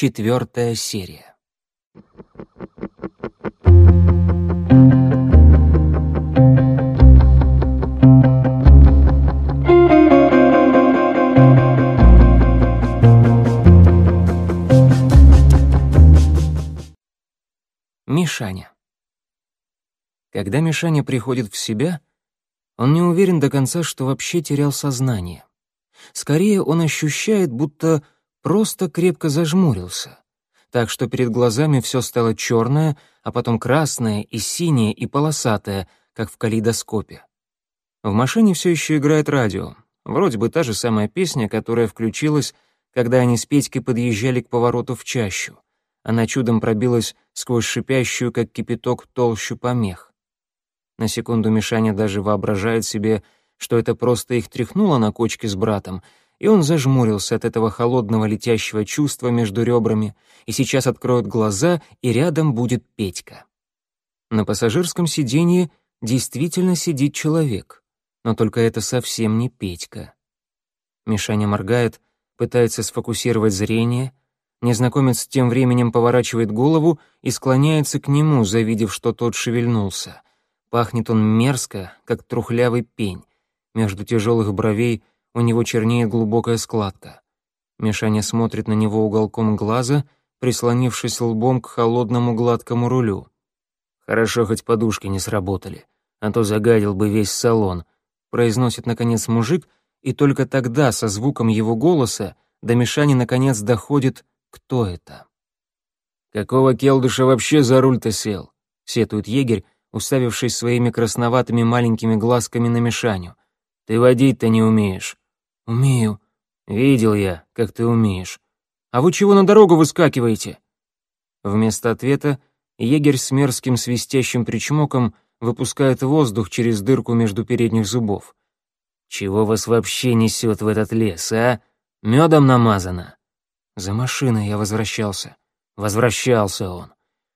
четвертая серия. Мишаня. Когда Мишаня приходит в себя, он не уверен до конца, что вообще терял сознание. Скорее, он ощущает, будто просто крепко зажмурился, так что перед глазами все стало черное, а потом красное и синее и полосатое, как в калейдоскопе. В машине все еще играет радио, вроде бы та же самая песня, которая включилась, когда они с Петькой подъезжали к повороту в чащу. Она чудом пробилась сквозь шипящую, как кипяток, толщу помех. На секунду Мишаня даже воображает себе, что это просто их тряхнуло на кочке с братом, и он зажмурился от этого холодного летящего чувства между ребрами, и сейчас откроет глаза, и рядом будет Петька. На пассажирском сиденье действительно сидит человек, но только это совсем не Петька. Мишаня моргает, пытается сфокусировать зрение, незнакомец тем временем поворачивает голову и склоняется к нему, завидев, что тот шевельнулся. Пахнет он мерзко, как трухлявый пень. Между тяжелых бровей у него чернеет глубокая складка. Мишаня смотрит на него уголком глаза, прислонившись лбом к холодному гладкому рулю. «Хорошо, хоть подушки не сработали, а то загадил бы весь салон», произносит, наконец, мужик, и только тогда, со звуком его голоса, до Мишани, наконец, доходит, кто это. «Какого келдыша вообще за руль-то сел?» — сетует егерь, уставившись своими красноватыми маленькими глазками на Мишаню. Ты водить-то не умеешь». «Умею». «Видел я, как ты умеешь». «А вы чего на дорогу выскакиваете?» Вместо ответа егерь с мерзким свистящим причмоком выпускает воздух через дырку между передних зубов. «Чего вас вообще несет в этот лес, а? Медом намазано?» «За машиной я возвращался». «Возвращался он.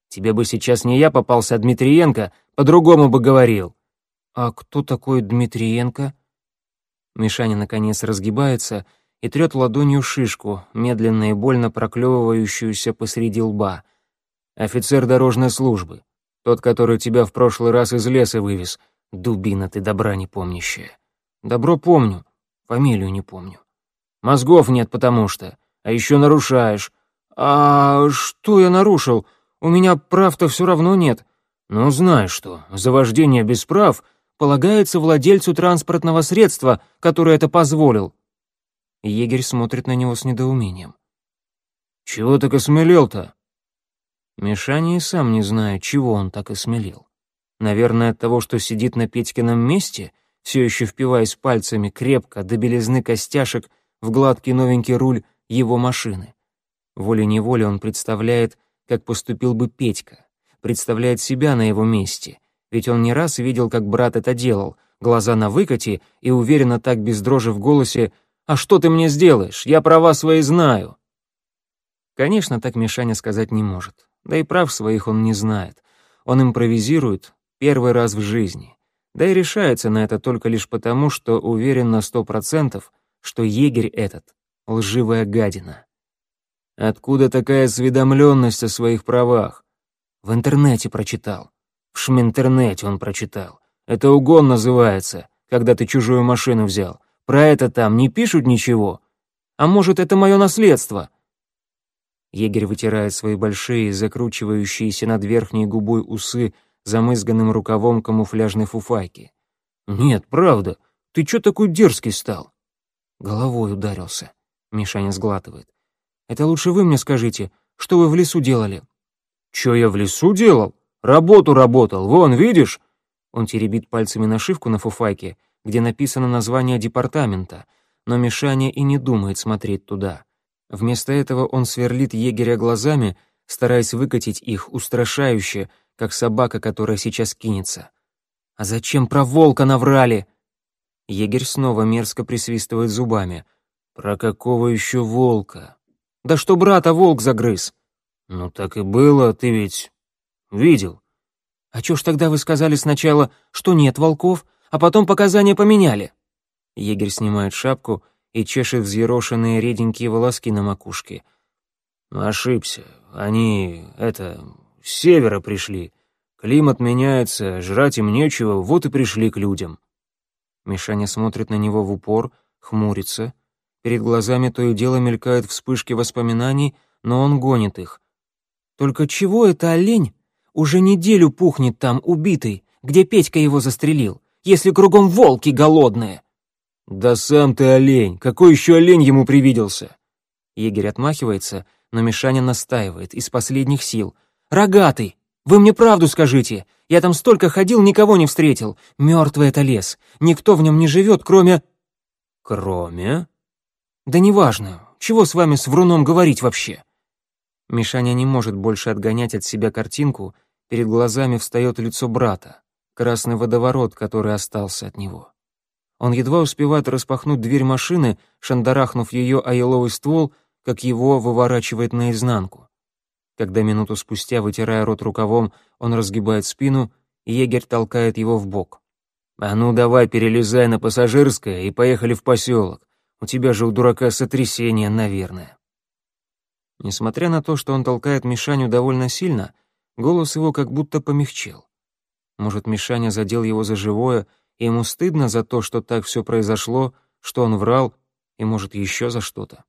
Тебе бы сейчас не я попался, а Дмитриенко, по-другому бы говорил». «А кто такой Дмитриенко?» Мишаня, наконец, разгибается и трет ладонью шишку, медленно и больно проклевывающуюся посреди лба. «Офицер дорожной службы. Тот, который тебя в прошлый раз из леса вывез. Дубина ты добра не помнящая». «Добро помню. Фамилию не помню». «Мозгов нет, потому что. А еще нарушаешь». «А что я нарушил? У меня прав-то все равно нет». «Ну, знаешь что, за вождение без прав полагается владельцу транспортного средства, который это позволил». Егерь смотрит на него с недоумением. «Чего так осмелел-то?» Мишаня и сам не знает, чего он так осмелел. Наверное, от того, что сидит на Петькином месте, все еще впиваясь пальцами крепко до белизны костяшек в гладкий новенький руль его машины. Волей-неволей он представляет, как поступил бы Петька, представляет себя на его месте, ведь он не раз видел, как брат это делал, глаза на выкате и уверенно так без дрожи в голосе «А что ты мне сделаешь? Я права свои знаю». Конечно, так Мишаня сказать не может. Да и прав своих он не знает. Он импровизирует первый раз в жизни. Да и решается на это только лишь потому, что уверен на сто процентов, что егерь этот — лживая гадина. Откуда такая осведомленность о своих правах? В интернете прочитал. В шминтернете он прочитал. Это угон называется, когда ты чужую машину взял. Про это там не пишут ничего. А может, это мое наследство?» Егерь вытирает свои большие, закручивающиеся над верхней губой усы замызганным рукавом камуфляжной фуфайки. «Нет, правда. Ты чё такой дерзкий стал?» Головой ударился. Мишаня сглатывает. «Это лучше вы мне скажите, что вы в лесу делали?» «Чё я в лесу делал? Работу работал, вон, видишь?» Он теребит пальцами нашивку на фуфайке, где написано название департамента, но Мишаня и не думает смотреть туда. Вместо этого он сверлит егеря глазами, стараясь выкатить их устрашающе, как собака, которая сейчас кинется. «А зачем про волка наврали?» Егерь снова мерзко присвистывает зубами. «Про какого еще волка?» «Да что брата волк загрыз!» «Ну так и было, ты ведь Видел. А чё ж тогда вы сказали сначала, что нет волков, а потом показания поменяли? Егерь снимает шапку и чешет взъерошенные реденькие волоски на макушке. Ошибся. Они, это, с севера пришли. Климат меняется, жрать им нечего, вот и пришли к людям. Мишаня смотрит на него в упор, хмурится. Перед глазами то и дело мелькают вспышки воспоминаний, но он гонит их. Только чего это олень уже неделю пухнет там, убитый, где Петька его застрелил, если кругом волки голодные? Да сам ты олень, какой еще олень ему привиделся? Егерь отмахивается, но Мишаня настаивает из последних сил. «Рогатый! Вы мне правду скажите! Я там столько ходил, никого не встретил. Мертвый это лес. Никто в нем не живет, кроме...» «Кроме?» «Да неважно. Чего с вами с вруном говорить вообще?» Мишаня не может больше отгонять от себя картинку, перед глазами встает лицо брата, красный водоворот, который остался от него. Он едва успевает распахнуть дверь машины, шандарахнув ее о еловый ствол, как его выворачивает наизнанку. Когда минуту спустя, вытирая рот рукавом, он разгибает спину, егерь толкает его в бок. «А ну давай, перелезай на пассажирское и поехали в поселок. У тебя же у дурака сотрясение, наверное». Несмотря на то, что он толкает Мишаню довольно сильно, голос его как будто помягчел. Может, Мишаня задел его за живое, и ему стыдно за то, что так все произошло, что он врал, и, может, еще за что-то.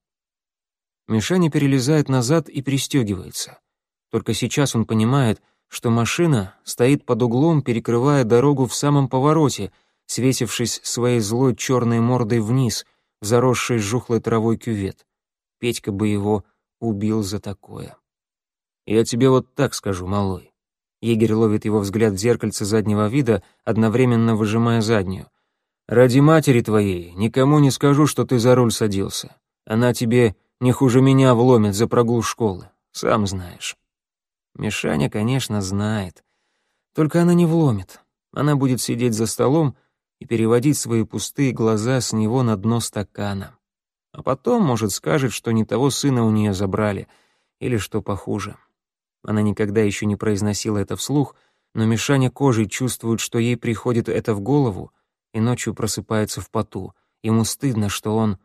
Мишаня перелезает назад и пристегивается. Только сейчас он понимает, что машина стоит под углом, перекрывая дорогу в самом повороте, свесившись своей злой черной мордой вниз, в заросший жухлой травой кювет. Петька бы его убил за такое. «Я тебе вот так скажу, малой». Егерь ловит его взгляд в зеркальце заднего вида, одновременно выжимая заднюю. «Ради матери твоей никому не скажу, что ты за руль садился. Она тебе не хуже меня вломит за прогул школы, сам знаешь». Мишаня, конечно, знает. Только она не вломит. Она будет сидеть за столом и переводить свои пустые глаза с него на дно стакана. А потом, может, скажет, что не того сына у нее забрали, или что похуже. Она никогда еще не произносила это вслух, но Мишаня кожей чувствует, что ей приходит это в голову, и ночью просыпается в поту. Ему стыдно, что он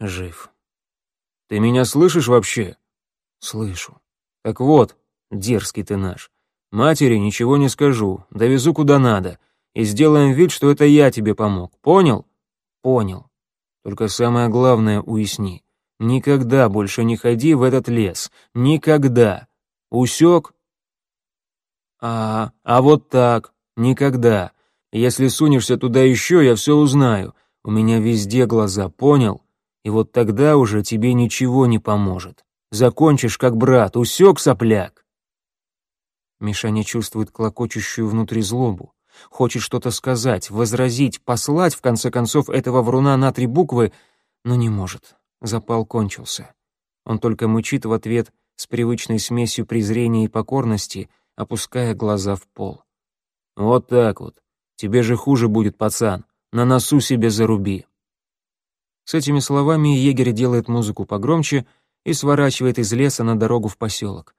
жив. «Ты меня слышишь вообще?» «Слышу». «Так вот, дерзкий ты наш. Матери ничего не скажу, довезу куда надо, и сделаем вид, что это я тебе помог. Понял?» «Понял». Только самое главное уясни. Никогда больше не ходи в этот лес. Никогда. Усек? А, а вот так. Никогда. Если сунешься туда еще, я все узнаю. У меня везде глаза, понял? И вот тогда уже тебе ничего не поможет. Закончишь как брат, усек сопляк. Миша не чувствует клокочущую внутри злобу. Хочет что-то сказать, возразить, послать, в конце концов, этого вруна на три буквы, но не может. Запал кончился. Он только мычит в ответ с привычной смесью презрения и покорности, опуская глаза в пол. «Вот так вот. Тебе же хуже будет, пацан. На носу себе заруби». С этими словами егерь делает музыку погромче и сворачивает из леса на дорогу в поселок.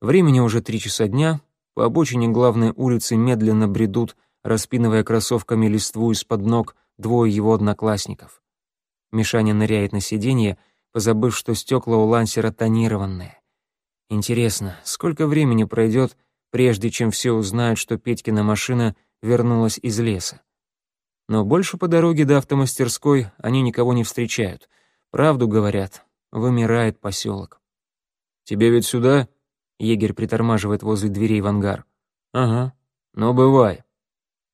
Времени уже три часа дня, по обочине главной улицы медленно бредут, распинывая кроссовками листву из-под ног, двое его одноклассников. Мишаня ныряет на сиденье, позабыв, что стекла у лансера тонированные. Интересно, сколько времени пройдет, прежде чем все узнают, что Петькина машина вернулась из леса? Но больше по дороге до автомастерской они никого не встречают. Правду говорят, вымирает поселок. «Тебе ведь сюда?» Егерь притормаживает возле дверей в ангар. «Ага. Ну, бывай».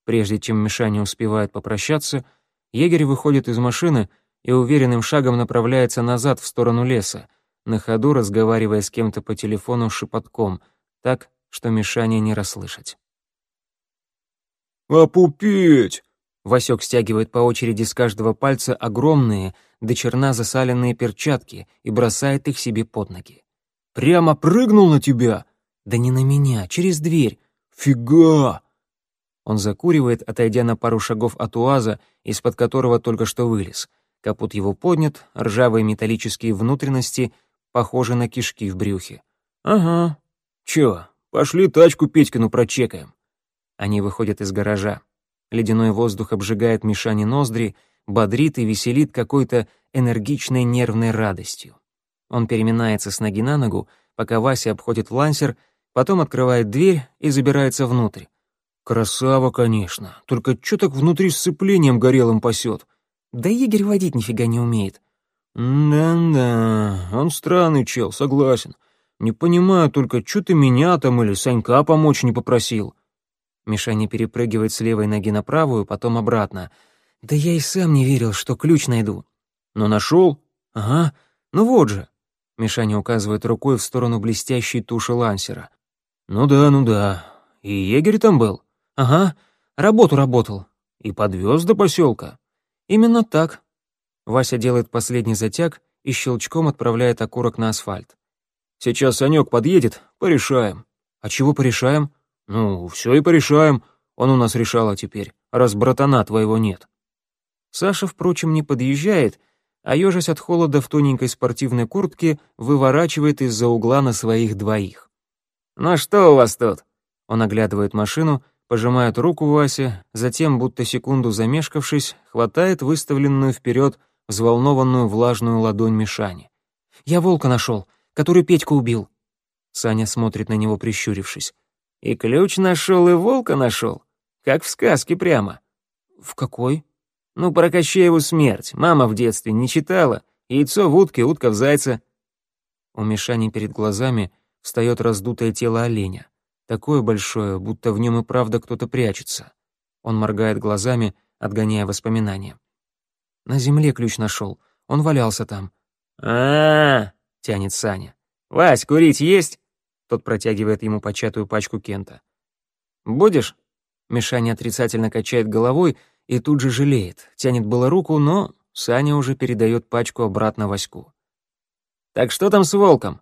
Прежде чем Мишаня успевает попрощаться, егерь выходит из машины и уверенным шагом направляется назад в сторону леса, на ходу разговаривая с кем-то по телефону шепотком, так, что Мишаня не расслышать. «Опупеть!» Васек стягивает по очереди с каждого пальца огромные, до черна засаленные перчатки и бросает их себе под ноги. Прямо прыгнул на тебя?» «Да не на меня, через дверь». «Фига!» Он закуривает, отойдя на пару шагов от УАЗа, из-под которого только что вылез. Капот его поднят, ржавые металлические внутренности похожи на кишки в брюхе. «Ага. Чё, пошли тачку Петькину прочекаем». Они выходят из гаража. Ледяной воздух обжигает Мишане ноздри, бодрит и веселит какой-то энергичной нервной радостью. Он переминается с ноги на ногу, пока Вася обходит лансер, потом открывает дверь и забирается внутрь. Красава, конечно, только чё так внутри сцеплением горелым пасет? Да егерь водить нифига не умеет. Да-да, он странный чел, согласен. Не понимаю только, чё ты меня там или Санька помочь не попросил. Мишаня перепрыгивает с левой ноги на правую, потом обратно. Да я и сам не верил, что ключ найду. Но нашел? Ага, ну вот же. Мишаня указывает рукой в сторону блестящей туши лансера. Ну да, ну да. И егерь там был? Ага, работу работал. И подвез до поселка. Именно так. Вася делает последний затяг и щелчком отправляет окурок на асфальт. Сейчас Санек подъедет, порешаем. А чего порешаем? Ну, все и порешаем. Он у нас решала теперь, раз братана твоего нет. Саша, впрочем, не подъезжает, а ежась от холода в тоненькой спортивной куртке выворачивает из-за угла на своих двоих. «Ну что у вас тут?» Он оглядывает машину пожимает руку Васе, затем, будто секунду замешкавшись, хватает выставленную вперед взволнованную влажную ладонь Мишани. «Я волка нашел, который Петьку убил». Саня смотрит на него, прищурившись. «И ключ нашел, и волка нашел? Как в сказке прямо». «В какой?» «Ну, про Кощееву смерть. Мама в детстве не читала. Яйцо в утке, утка в зайце». У Мишани перед глазами встает раздутое тело оленя. Такое большое, будто в нем и правда кто-то прячется. Он моргает глазами, отгоняя воспоминания. На земле ключ нашел. Он валялся там. а, -а, -а тянет Саня. «Вась, курить есть?» Тот протягивает ему початую пачку Кента. «Будешь?» Мишаня отрицательно качает головой и тут же жалеет. Тянет было руку, но Саня уже передает пачку обратно Ваську. «Так что там с волком?»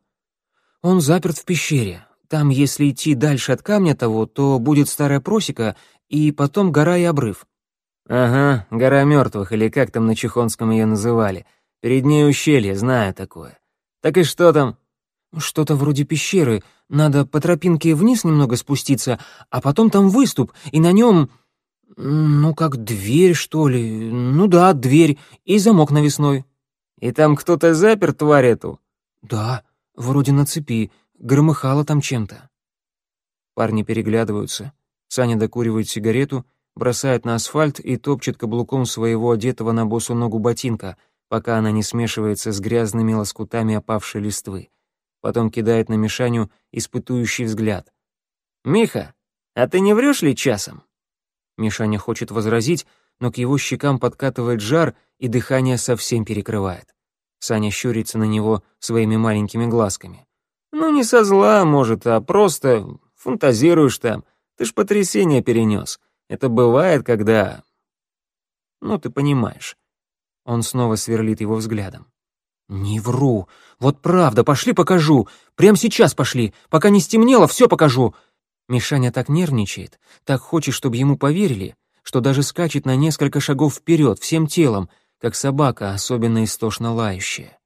«Он заперт в пещере. Там, если идти дальше от камня того, то будет старая просека, и потом гора и обрыв». «Ага, гора мертвых, или как там на Чехонском ее называли. Перед ней ущелье, знаю такое. Так и что там?» «Что-то вроде пещеры. Надо по тропинке вниз немного спуститься, а потом там выступ, и на нем, ну, как дверь, что ли. Ну да, дверь, и замок навесной». «И там кто-то запер тварь эту?» «Да, вроде на цепи громыхало там чем-то. Парни переглядываются. Саня докуривает сигарету, бросает на асфальт и топчет каблуком своего одетого на босу ногу ботинка, пока она не смешивается с грязными лоскутами опавшей листвы. Потом кидает на Мишаню испытующий взгляд. «Миха, а ты не врешь ли часом?» Мишаня хочет возразить, но к его щекам подкатывает жар, и дыхание совсем перекрывает. Саня щурится на него своими маленькими глазками. Ну, не со зла, может, а просто фантазируешь там. Ты ж потрясение перенес. Это бывает, когда... Ну, ты понимаешь. Он снова сверлит его взглядом. «Не вру. Вот правда, пошли покажу. Прямо сейчас пошли. Пока не стемнело, все покажу». Мишаня так нервничает, так хочет, чтобы ему поверили, что даже скачет на несколько шагов вперед, всем телом, как собака, особенно истошно лающая.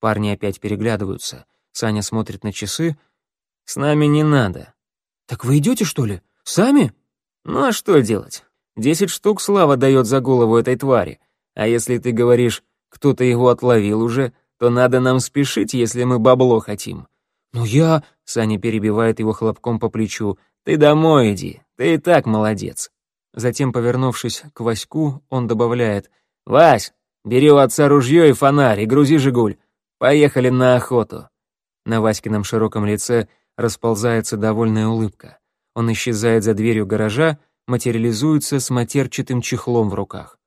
Парни опять переглядываются — Саня смотрит на часы. «С нами не надо». «Так вы идете, что ли? Сами?» «Ну а что делать? Десять штук Слава дает за голову этой твари. А если ты говоришь, кто-то его отловил уже, то надо нам спешить, если мы бабло хотим». «Ну я...» — Саня перебивает его хлопком по плечу. «Ты домой иди, ты и так молодец». Затем, повернувшись к Ваську, он добавляет. «Вась, бери у отца ружье и фонарь и грузи «Жигуль». Поехали на охоту». На Васькином широком лице расползается довольная улыбка. Он исчезает за дверью гаража, материализуется с матерчатым чехлом в руках.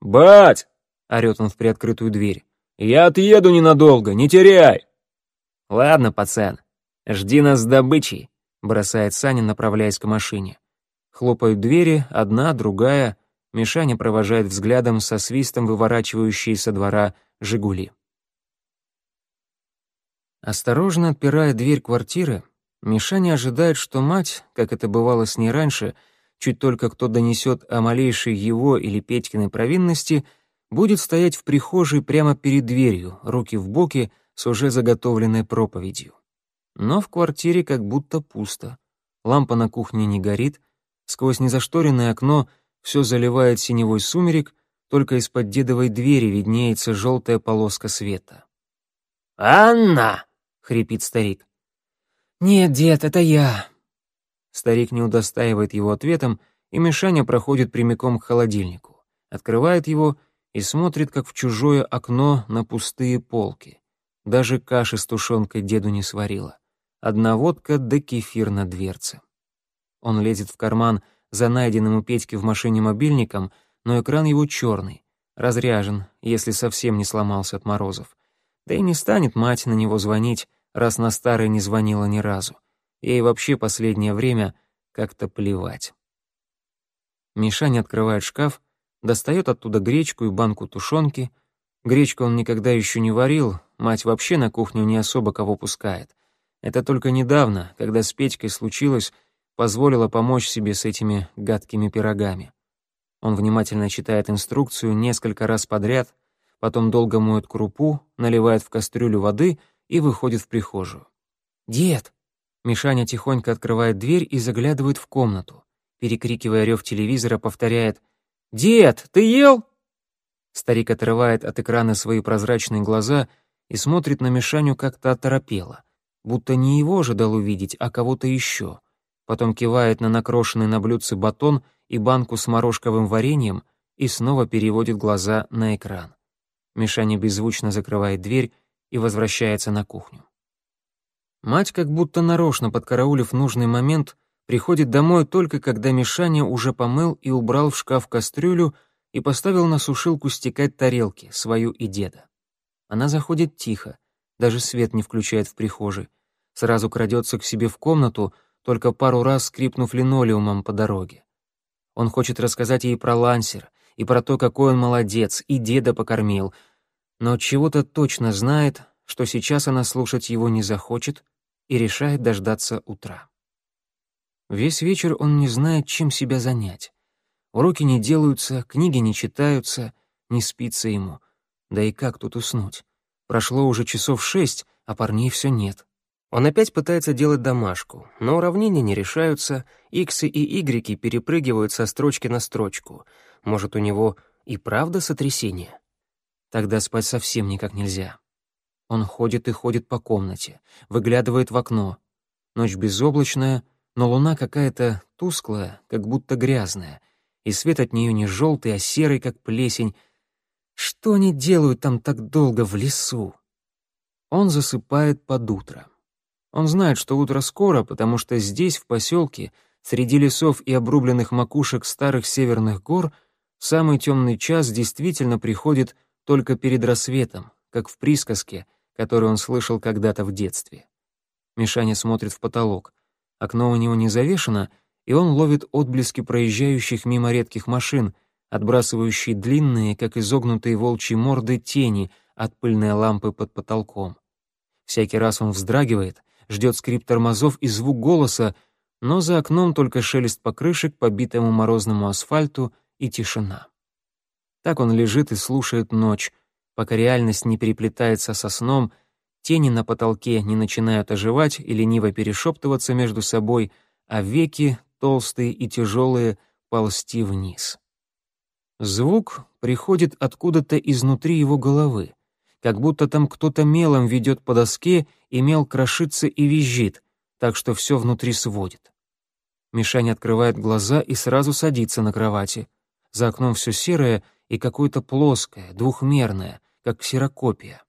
«Бать!» — орёт он в приоткрытую дверь. «Я отъеду ненадолго, не теряй!» «Ладно, пацан, жди нас с добычей», — бросает Саня, направляясь к машине. Хлопают двери, одна, другая. Мишаня провожает взглядом со свистом выворачивающие со двора «Жигули». Осторожно отпирая дверь квартиры, Мишаня ожидает, что мать, как это бывало с ней раньше, чуть только кто донесет о малейшей его или Петькиной провинности, будет стоять в прихожей прямо перед дверью, руки в боки, с уже заготовленной проповедью. Но в квартире как будто пусто. Лампа на кухне не горит, сквозь незашторенное окно все заливает синевой сумерек, только из-под дедовой двери виднеется желтая полоска света. «Анна!» — хрипит старик. «Нет, дед, это я». Старик не удостаивает его ответом, и Мишаня проходит прямиком к холодильнику, открывает его и смотрит, как в чужое окно на пустые полки. Даже каши с тушенкой деду не сварила. Одна водка да кефир на дверце. Он лезет в карман за найденным у Петьки в машине мобильником, но экран его черный, разряжен, если совсем не сломался от морозов. Да и не станет мать на него звонить, раз на старый не звонила ни разу. Ей вообще последнее время как-то плевать. Мишаня открывает шкаф, достает оттуда гречку и банку тушенки. Гречку он никогда еще не варил, мать вообще на кухню не особо кого пускает. Это только недавно, когда с Петькой случилось, позволила помочь себе с этими гадкими пирогами. Он внимательно читает инструкцию несколько раз подряд, потом долго моет крупу, наливает в кастрюлю воды и выходит в прихожую. «Дед!» Мишаня тихонько открывает дверь и заглядывает в комнату. Перекрикивая рев телевизора, повторяет «Дед, ты ел?» Старик отрывает от экрана свои прозрачные глаза и смотрит на Мишаню как-то оторопело, будто не его ожидал увидеть, а кого-то еще. Потом кивает на накрошенный на блюдце батон и банку с морожковым вареньем и снова переводит глаза на экран. Мишаня беззвучно закрывает дверь и возвращается на кухню. Мать, как будто нарочно подкараулив нужный момент, приходит домой только когда Мишаня уже помыл и убрал в шкаф кастрюлю и поставил на сушилку стекать тарелки, свою и деда. Она заходит тихо, даже свет не включает в прихожей, сразу крадется к себе в комнату, только пару раз скрипнув линолеумом по дороге. Он хочет рассказать ей про лансер и про то, какой он молодец, и деда покормил, но чего-то точно знает, что сейчас она слушать его не захочет и решает дождаться утра. Весь вечер он не знает, чем себя занять. Уроки не делаются, книги не читаются, не спится ему. Да и как тут уснуть? Прошло уже часов шесть, а парней все нет. Он опять пытается делать домашку, но уравнения не решаются, иксы и игреки перепрыгивают со строчки на строчку. Может, у него и правда сотрясение? Тогда спать совсем никак нельзя. Он ходит и ходит по комнате, выглядывает в окно. Ночь безоблачная — но луна какая-то тусклая, как будто грязная, и свет от нее не желтый, а серый, как плесень. Что они делают там так долго в лесу? Он засыпает под утро. Он знает, что утро скоро, потому что здесь, в поселке, среди лесов и обрубленных макушек старых северных гор, самый темный час действительно приходит только перед рассветом, как в присказке, которую он слышал когда-то в детстве. Мишаня смотрит в потолок. Окно у него не завешено, и он ловит отблески проезжающих мимо редких машин, отбрасывающие длинные, как изогнутые волчьи морды, тени от пыльной лампы под потолком. Всякий раз он вздрагивает, ждет скрип тормозов и звук голоса, но за окном только шелест покрышек по битому морозному асфальту и тишина. Так он лежит и слушает ночь, пока реальность не переплетается со сном — Тени на потолке не начинают оживать и лениво перешептываться между собой, а веки, толстые и тяжелые, ползти вниз. Звук приходит откуда-то изнутри его головы, как будто там кто-то мелом ведет по доске и мел крошится и визжит, так что все внутри сводит. Мишаня открывает глаза и сразу садится на кровати. За окном все серое и какое-то плоское, двухмерное, как ксерокопия.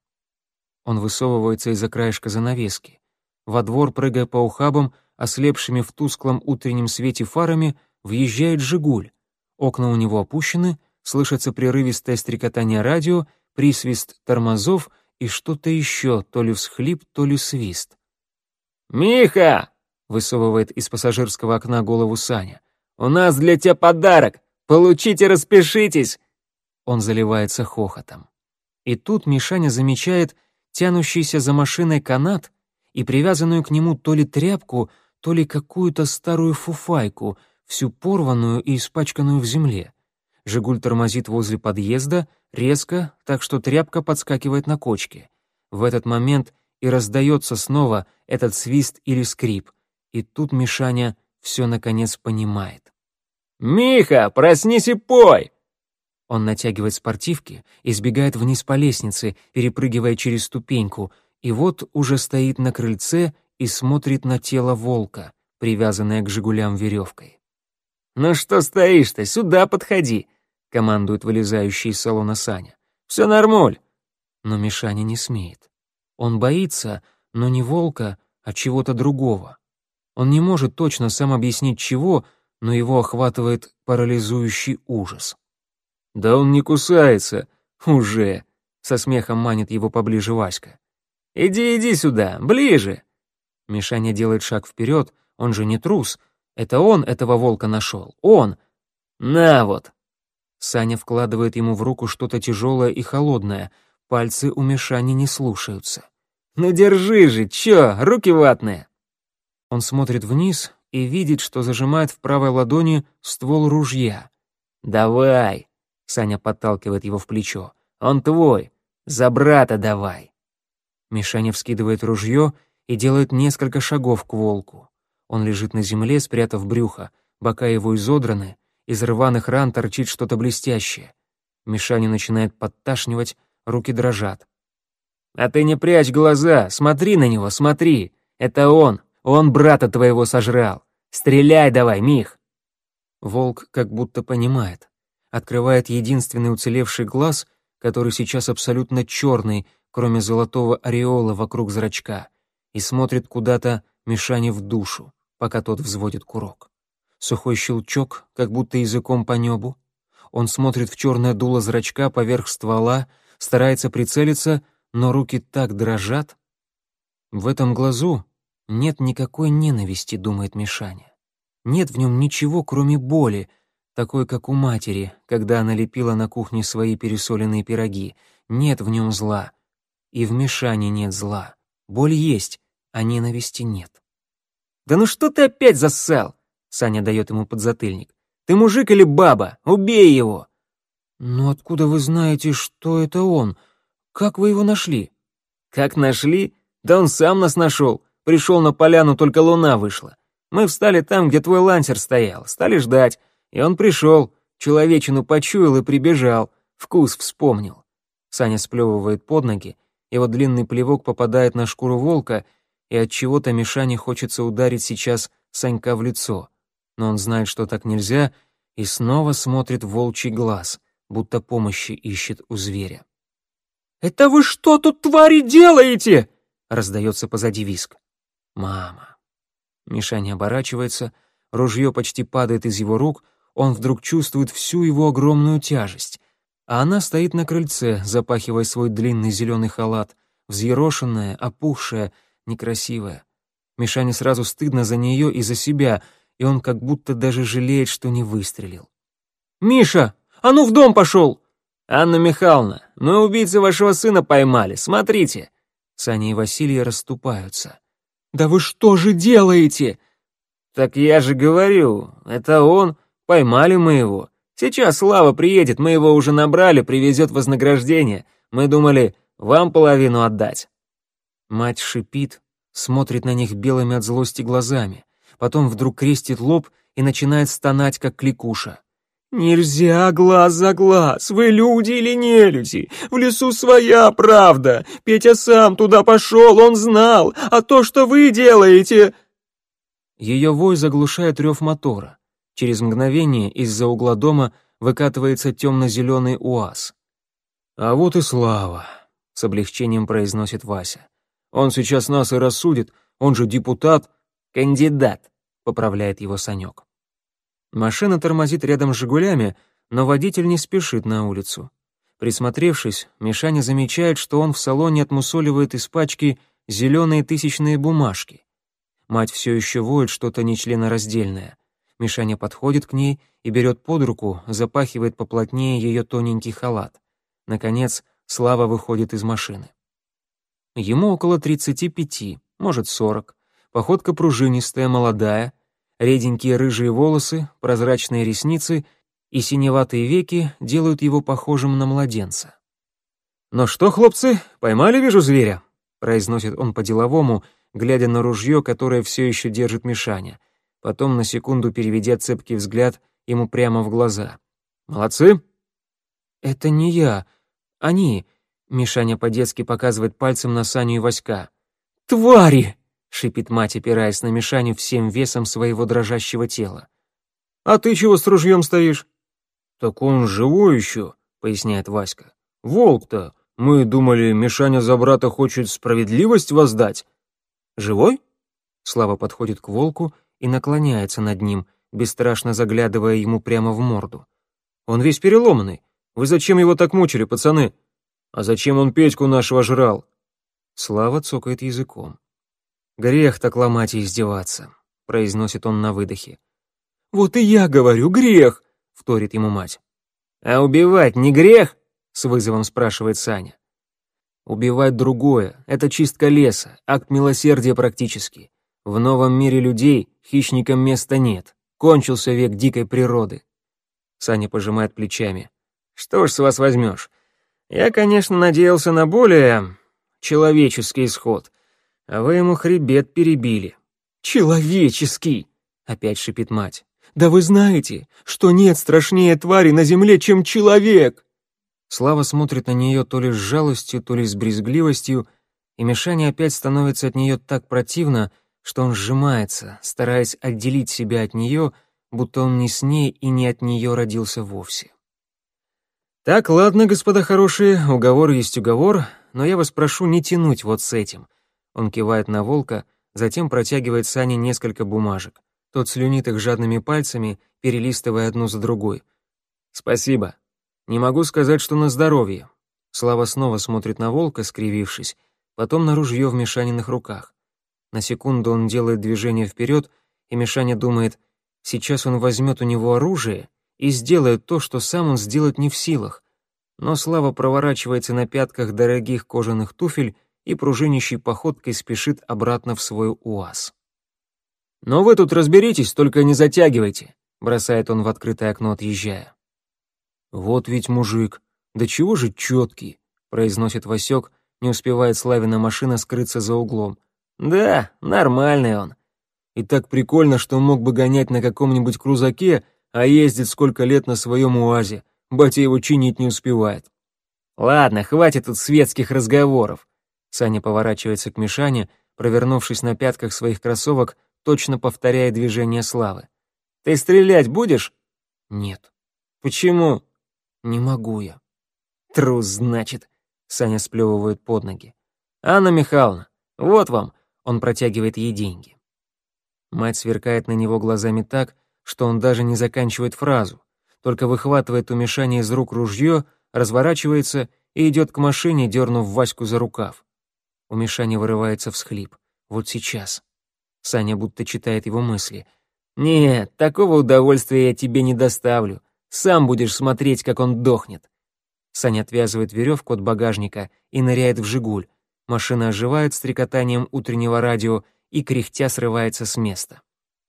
Он высовывается из-за краешка занавески. Во двор, прыгая по ухабам, ослепшими в тусклом утреннем свете фарами, въезжает «Жигуль». Окна у него опущены, слышится прерывистое стрекотание радио, присвист тормозов и что-то еще, то ли всхлип, то ли свист. «Миха!» — высовывает из пассажирского окна голову Саня. «У нас для тебя подарок! Получите, распишитесь!» Он заливается хохотом. И тут Мишаня замечает — тянущийся за машиной канат и привязанную к нему то ли тряпку, то ли какую-то старую фуфайку, всю порванную и испачканную в земле. «Жигуль» тормозит возле подъезда, резко, так что тряпка подскакивает на кочке. В этот момент и раздается снова этот свист или скрип. И тут Мишаня все наконец понимает. «Миха, проснись и пой!» Он натягивает спортивки и сбегает вниз по лестнице, перепрыгивая через ступеньку, и вот уже стоит на крыльце и смотрит на тело волка, привязанное к «Жигулям» веревкой. «Ну что стоишь-то, сюда подходи!» — командует вылезающий из салона Саня. «Все нормуль!» Но Мишаня не смеет. Он боится, но не волка, а чего-то другого. Он не может точно сам объяснить чего, но его охватывает парализующий ужас. «Да он не кусается, уже!» — со смехом манит его поближе Васька. «Иди, иди сюда, ближе!» Мишаня делает шаг вперед, он же не трус. Это он этого волка нашел, он! На вот!» Саня вкладывает ему в руку что-то тяжелое и холодное. Пальцы у Мишани не слушаются. «Ну держи же, чё, руки ватные!» Он смотрит вниз и видит, что зажимает в правой ладони ствол ружья. «Давай!» — Саня подталкивает его в плечо. «Он твой! За брата давай!» Мишаня вскидывает ружье и делает несколько шагов к волку. Он лежит на земле, спрятав брюхо, бока его изодраны, из рваных ран торчит что-то блестящее. Мишаня начинает подташнивать, руки дрожат. «А ты не прячь глаза, смотри на него, смотри! Это он, он брата твоего сожрал! Стреляй давай, Мих!» Волк как будто понимает. Открывает единственный уцелевший глаз, который сейчас абсолютно черный, кроме золотого ореола вокруг зрачка, и смотрит куда-то Мишане в душу, пока тот взводит курок. Сухой щелчок, как будто языком по небу. Он смотрит в черное дуло зрачка поверх ствола, старается прицелиться, но руки так дрожат. В этом глазу нет никакой ненависти, думает Мишаня. Нет в нем ничего, кроме боли, такой, как у матери, когда она лепила на кухне свои пересоленные пироги. Нет в нем зла. И в Мишане нет зла. Боль есть, а ненависти нет. «Да ну что ты опять зассал?» Саня дает ему подзатыльник. «Ты мужик или баба? Убей его!» «Но откуда вы знаете, что это он? Как вы его нашли?» «Как нашли? Да он сам нас нашел. Пришел на поляну, только луна вышла. Мы встали там, где твой лансер стоял, стали ждать. И он пришел, человечину почуял и прибежал, вкус вспомнил». Саня сплевывает под ноги, его длинный плевок попадает на шкуру волка, и от чего-то Мишане хочется ударить сейчас Санька в лицо. Но он знает, что так нельзя, и снова смотрит волчий глаз, будто помощи ищет у зверя. «Это вы что тут, твари, делаете?» — раздается позади виск. «Мама». Мишаня оборачивается, ружье почти падает из его рук, он вдруг чувствует всю его огромную тяжесть, а она стоит на крыльце, запахивая свой длинный зеленый халат, взъерошенная, опухшая, некрасивая. Мишане сразу стыдно за нее и за себя, и он как будто даже жалеет, что не выстрелил. «Миша, а ну в дом пошел!» «Анна Михайловна, мы убийцы вашего сына поймали, смотрите!» Саня и Василий расступаются. «Да вы что же делаете?» «Так я же говорю, это он, поймали мы его. Сейчас Слава приедет, мы его уже набрали, привезет вознаграждение. Мы думали, вам половину отдать». Мать шипит, смотрит на них белыми от злости глазами, потом вдруг крестит лоб и начинает стонать, как кликуша. «Нельзя глаз за глаз, вы люди или не люди? В лесу своя правда. Петя сам туда пошел, он знал, а то, что вы делаете...» Ее вой заглушает рев мотора. Через мгновение из-за угла дома выкатывается темно-зеленый УАЗ. «А вот и Слава», — с облегчением произносит Вася. «Он сейчас нас и рассудит, он же депутат». «Кандидат», — поправляет его Санек. Машина тормозит рядом с «Жигулями», но водитель не спешит на улицу. Присмотревшись, Мишаня замечает, что он в салоне отмусоливает из пачки зеленые тысячные бумажки. Мать все еще воет что-то нечленораздельное. Мишаня подходит к ней и берет под руку, запахивает поплотнее ее тоненький халат. Наконец, Слава выходит из машины. Ему около 35, может 40. Походка пружинистая, молодая, реденькие рыжие волосы, прозрачные ресницы и синеватые веки делают его похожим на младенца. «Ну что, хлопцы, поймали, вижу, зверя?» произносит он по-деловому, глядя на ружье, которое все еще держит Мишаня — потом на секунду переведя цепкий взгляд ему прямо в глаза. «Молодцы!» «Это не я. Они. Мишаня по-детски показывает пальцем на Саню и Васька. «Твари!» — шипит мать, опираясь на Мишаню всем весом своего дрожащего тела. «А ты чего с ружьем стоишь?» «Так он живой еще», — поясняет Васька. «Волк-то! Мы думали, Мишаня за брата хочет справедливость воздать». «Живой?» Слава подходит к волку и наклоняется над ним, бесстрашно заглядывая ему прямо в морду. «Он весь переломанный. Вы зачем его так мучили, пацаны? А зачем он Петьку нашего жрал?» Слава цокает языком. «Грех так ломать и издеваться», — произносит он на выдохе. «Вот и я говорю, грех!» — вторит ему мать. «А убивать не грех?» — с вызовом спрашивает Саня. «Убивать другое — это чистка леса, акт милосердия практически. В новом мире людей хищникам места нет. Кончился век дикой природы. Саня пожимает плечами. Что ж с вас возьмешь? Я, конечно, надеялся на более человеческий исход, а вы ему хребет перебили. Человеческий! Опять шипит мать. Да вы знаете, что нет страшнее твари на земле, чем человек. Слава смотрит на нее то ли с жалостью, то ли с брезгливостью, и Мишане опять становится от нее так противно, что он сжимается, стараясь отделить себя от нее, будто он не с ней и не от нее родился вовсе. «Так, ладно, господа хорошие, уговор есть уговор, но я вас прошу не тянуть вот с этим». Он кивает на волка, затем протягивает Сане несколько бумажек. Тот слюнит их жадными пальцами, перелистывая одну за другой. «Спасибо. Не могу сказать, что на здоровье». Слава снова смотрит на волка, скривившись, потом на ружье в Мишаниных руках. На секунду он делает движение вперед, и Мишаня думает, сейчас он возьмет у него оружие и сделает то, что сам он сделать не в силах. Но Слава проворачивается на пятках дорогих кожаных туфель и пружинищей походкой спешит обратно в свой УАЗ. «Но вы тут разберитесь, только не затягивайте», — бросает он в открытое окно, отъезжая. «Вот ведь мужик, да чего же четкий», — произносит Васек, не успевает Славина машина скрыться за углом — да, нормальный он. И так прикольно, что мог бы гонять на каком-нибудь крузаке, а ездит сколько лет на своем УАЗе. Батя его чинить не успевает. Ладно, хватит тут светских разговоров. Саня поворачивается к Мишане, провернувшись на пятках своих кроссовок, точно повторяя движение Славы. Ты стрелять будешь? Нет. Почему? Не могу я. Трус, значит. Саня сплевывает под ноги. Анна Михайловна, вот вам, он протягивает ей деньги. Мать сверкает на него глазами так, что он даже не заканчивает фразу, только выхватывает у Мишани из рук ружье, разворачивается и идет к машине, дернув Ваську за рукав. У Мишани вырывается всхлип. Вот сейчас. Саня будто читает его мысли. «Нет, такого удовольствия я тебе не доставлю. Сам будешь смотреть, как он дохнет». Саня отвязывает веревку от багажника и ныряет в «Жигуль», Машина оживает стрекотанием утреннего радио и кряхтя срывается с места.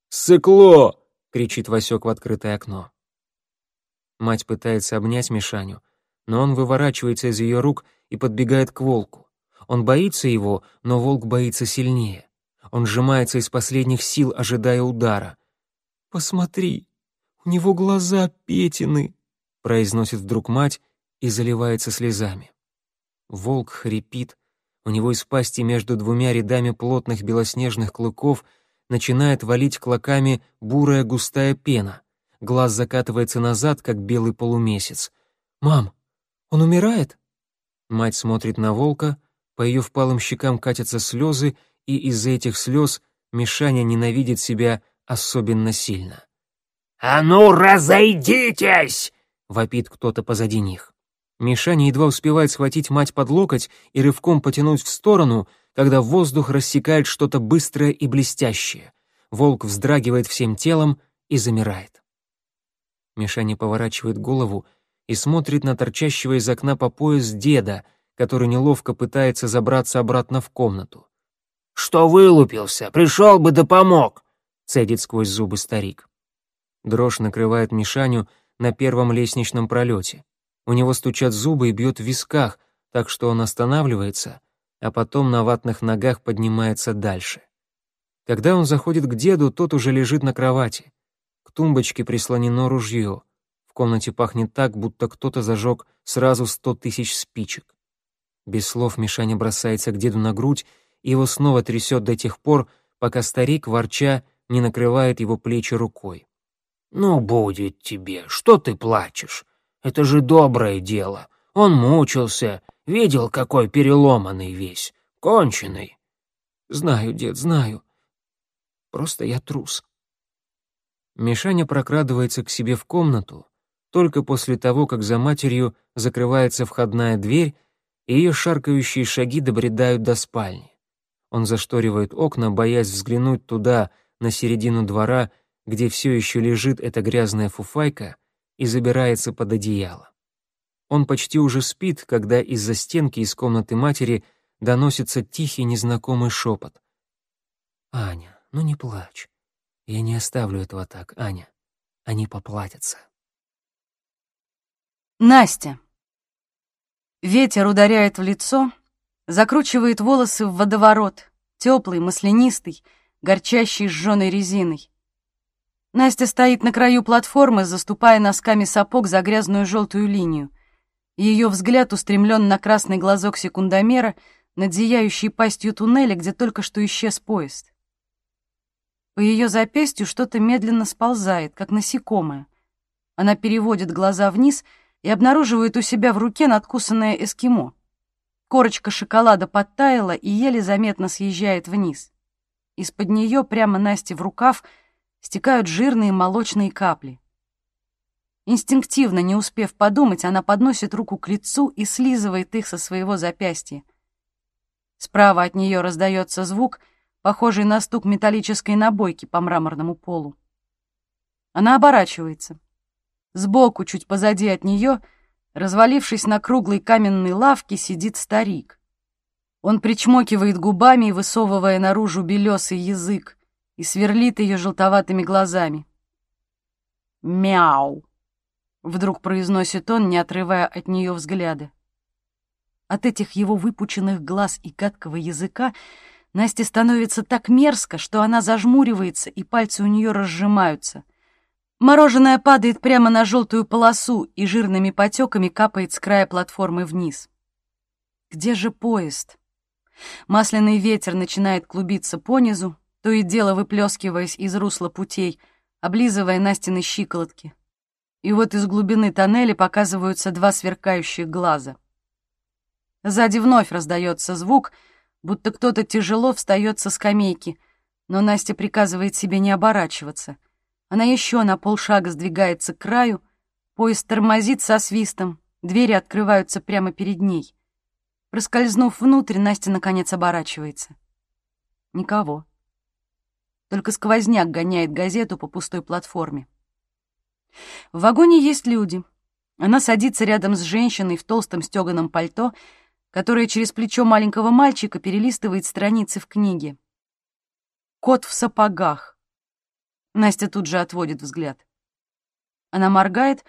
«Сыкло!» — кричит Васек в открытое окно. Мать пытается обнять Мишаню, но он выворачивается из ее рук и подбегает к волку. Он боится его, но волк боится сильнее. Он сжимается из последних сил, ожидая удара. «Посмотри, у него глаза Петины!» — произносит вдруг мать и заливается слезами. Волк хрипит, у него из пасти между двумя рядами плотных белоснежных клыков начинает валить клоками бурая густая пена. Глаз закатывается назад, как белый полумесяц. «Мам, он умирает?» Мать смотрит на волка, по ее впалым щекам катятся слезы, и из-за этих слез Мишаня ненавидит себя особенно сильно. «А ну, разойдитесь!» — вопит кто-то позади них. Мишаня едва успевает схватить мать под локоть и рывком потянуть в сторону, когда воздух рассекает что-то быстрое и блестящее. Волк вздрагивает всем телом и замирает. Мишаня поворачивает голову и смотрит на торчащего из окна по пояс деда, который неловко пытается забраться обратно в комнату. «Что вылупился? Пришел бы да помог!» — цедит сквозь зубы старик. Дрожь накрывает Мишаню на первом лестничном пролете. У него стучат зубы и бьет в висках, так что он останавливается, а потом на ватных ногах поднимается дальше. Когда он заходит к деду, тот уже лежит на кровати. К тумбочке прислонено ружье. В комнате пахнет так, будто кто-то зажег сразу сто тысяч спичек. Без слов Мишаня бросается к деду на грудь, и его снова трясет до тех пор, пока старик, ворча, не накрывает его плечи рукой. «Ну, будет тебе, что ты плачешь? Это же доброе дело. Он мучился, видел, какой переломанный весь, конченый». «Знаю, дед, знаю. Просто я трус». Мишаня прокрадывается к себе в комнату только после того, как за матерью закрывается входная дверь, и ее шаркающие шаги добредают до спальни. Он зашторивает окна, боясь взглянуть туда, на середину двора, где все еще лежит эта грязная фуфайка, и забирается под одеяло. Он почти уже спит, когда из-за стенки из комнаты матери доносится тихий незнакомый шепот. «Аня, ну не плачь. Я не оставлю этого так, Аня. Они поплатятся. Настя. Ветер ударяет в лицо, закручивает волосы в водоворот, теплый, маслянистый, горчащий сжёной резиной. Настя стоит на краю платформы, заступая носками сапог за грязную желтую линию. Ее взгляд устремлен на красный глазок секундомера над зияющей пастью туннеля, где только что исчез поезд. По ее запястью что-то медленно сползает, как насекомое. Она переводит глаза вниз и обнаруживает у себя в руке надкусанное эскимо. Корочка шоколада подтаяла и еле заметно съезжает вниз. Из-под нее прямо Насте в рукав стекают жирные молочные капли. Инстинктивно, не успев подумать, она подносит руку к лицу и слизывает их со своего запястья. Справа от нее раздается звук — похожий на стук металлической набойки по мраморному полу. Она оборачивается. Сбоку, чуть позади от нее, развалившись на круглой каменной лавке, сидит старик. Он причмокивает губами, высовывая наружу белесый язык, и сверлит ее желтоватыми глазами. «Мяу!» — вдруг произносит он, не отрывая от нее взгляда. От этих его выпученных глаз и гадкого языка Насте становится так мерзко, что она зажмуривается, и пальцы у нее разжимаются. Мороженое падает прямо на желтую полосу и жирными потеками капает с края платформы вниз. Где же поезд? Масляный ветер начинает клубиться понизу, то и дело выплескиваясь из русла путей, облизывая Настины щиколотки. И вот из глубины тоннеля показываются два сверкающих глаза. Сзади вновь раздается звук — будто кто-то тяжело встает со скамейки, но Настя приказывает себе не оборачиваться. Она еще на полшага сдвигается к краю, поезд тормозит со свистом, двери открываются прямо перед ней. Проскользнув внутрь, Настя наконец оборачивается. Никого. Только сквозняк гоняет газету по пустой платформе. В вагоне есть люди. Она садится рядом с женщиной в толстом стеганом пальто — которая через плечо маленького мальчика перелистывает страницы в книге. «Кот в сапогах». Настя тут же отводит взгляд. Она моргает,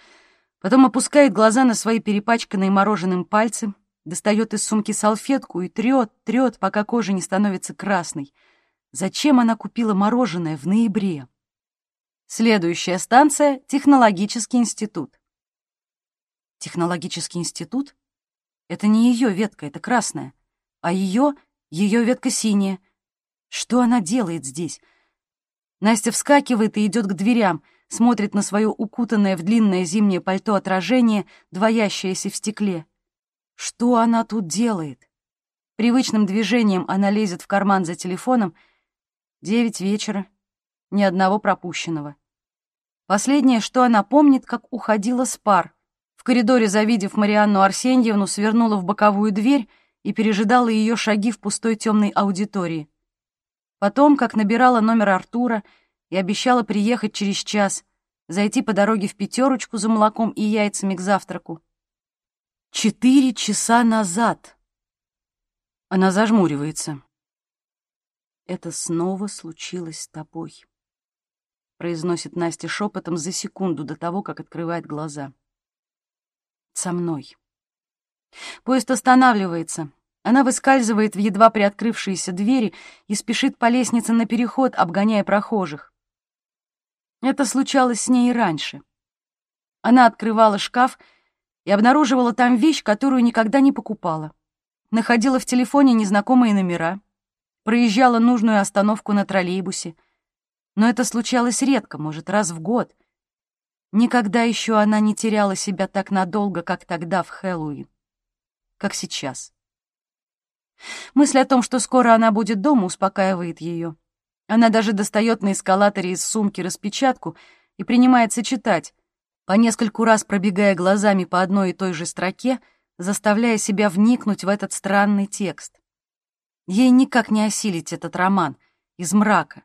потом опускает глаза на свои перепачканные мороженым пальцы, достает из сумки салфетку и трет, трет, пока кожа не становится красной. Зачем она купила мороженое в ноябре? Следующая станция — Технологический институт. Технологический институт? Это не ее ветка, это красная. А ее, ее ветка синяя. Что она делает здесь? Настя вскакивает и идет к дверям, смотрит на свое укутанное в длинное зимнее пальто отражение, двоящееся в стекле. Что она тут делает? Привычным движением она лезет в карман за телефоном. Девять вечера. Ни одного пропущенного. Последнее, что она помнит, как уходила с пар — в коридоре, завидев Марианну Арсеньевну, свернула в боковую дверь и пережидала ее шаги в пустой темной аудитории. Потом, как набирала номер Артура и обещала приехать через час, зайти по дороге в пятерочку за молоком и яйцами к завтраку. Четыре часа назад. Она зажмуривается. «Это снова случилось с тобой», — произносит Настя шепотом за секунду до того, как открывает глаза со мной. Поезд останавливается. Она выскальзывает в едва приоткрывшиеся двери и спешит по лестнице на переход, обгоняя прохожих. Это случалось с ней и раньше. Она открывала шкаф и обнаруживала там вещь, которую никогда не покупала. находила в телефоне незнакомые номера, проезжала нужную остановку на троллейбусе. Но это случалось редко, может, раз в год. Никогда еще она не теряла себя так надолго, как тогда в Хэллоуин, как сейчас. Мысль о том, что скоро она будет дома, успокаивает ее. Она даже достает на эскалаторе из сумки распечатку и принимается читать, по нескольку раз пробегая глазами по одной и той же строке, заставляя себя вникнуть в этот странный текст. Ей никак не осилить этот роман из мрака.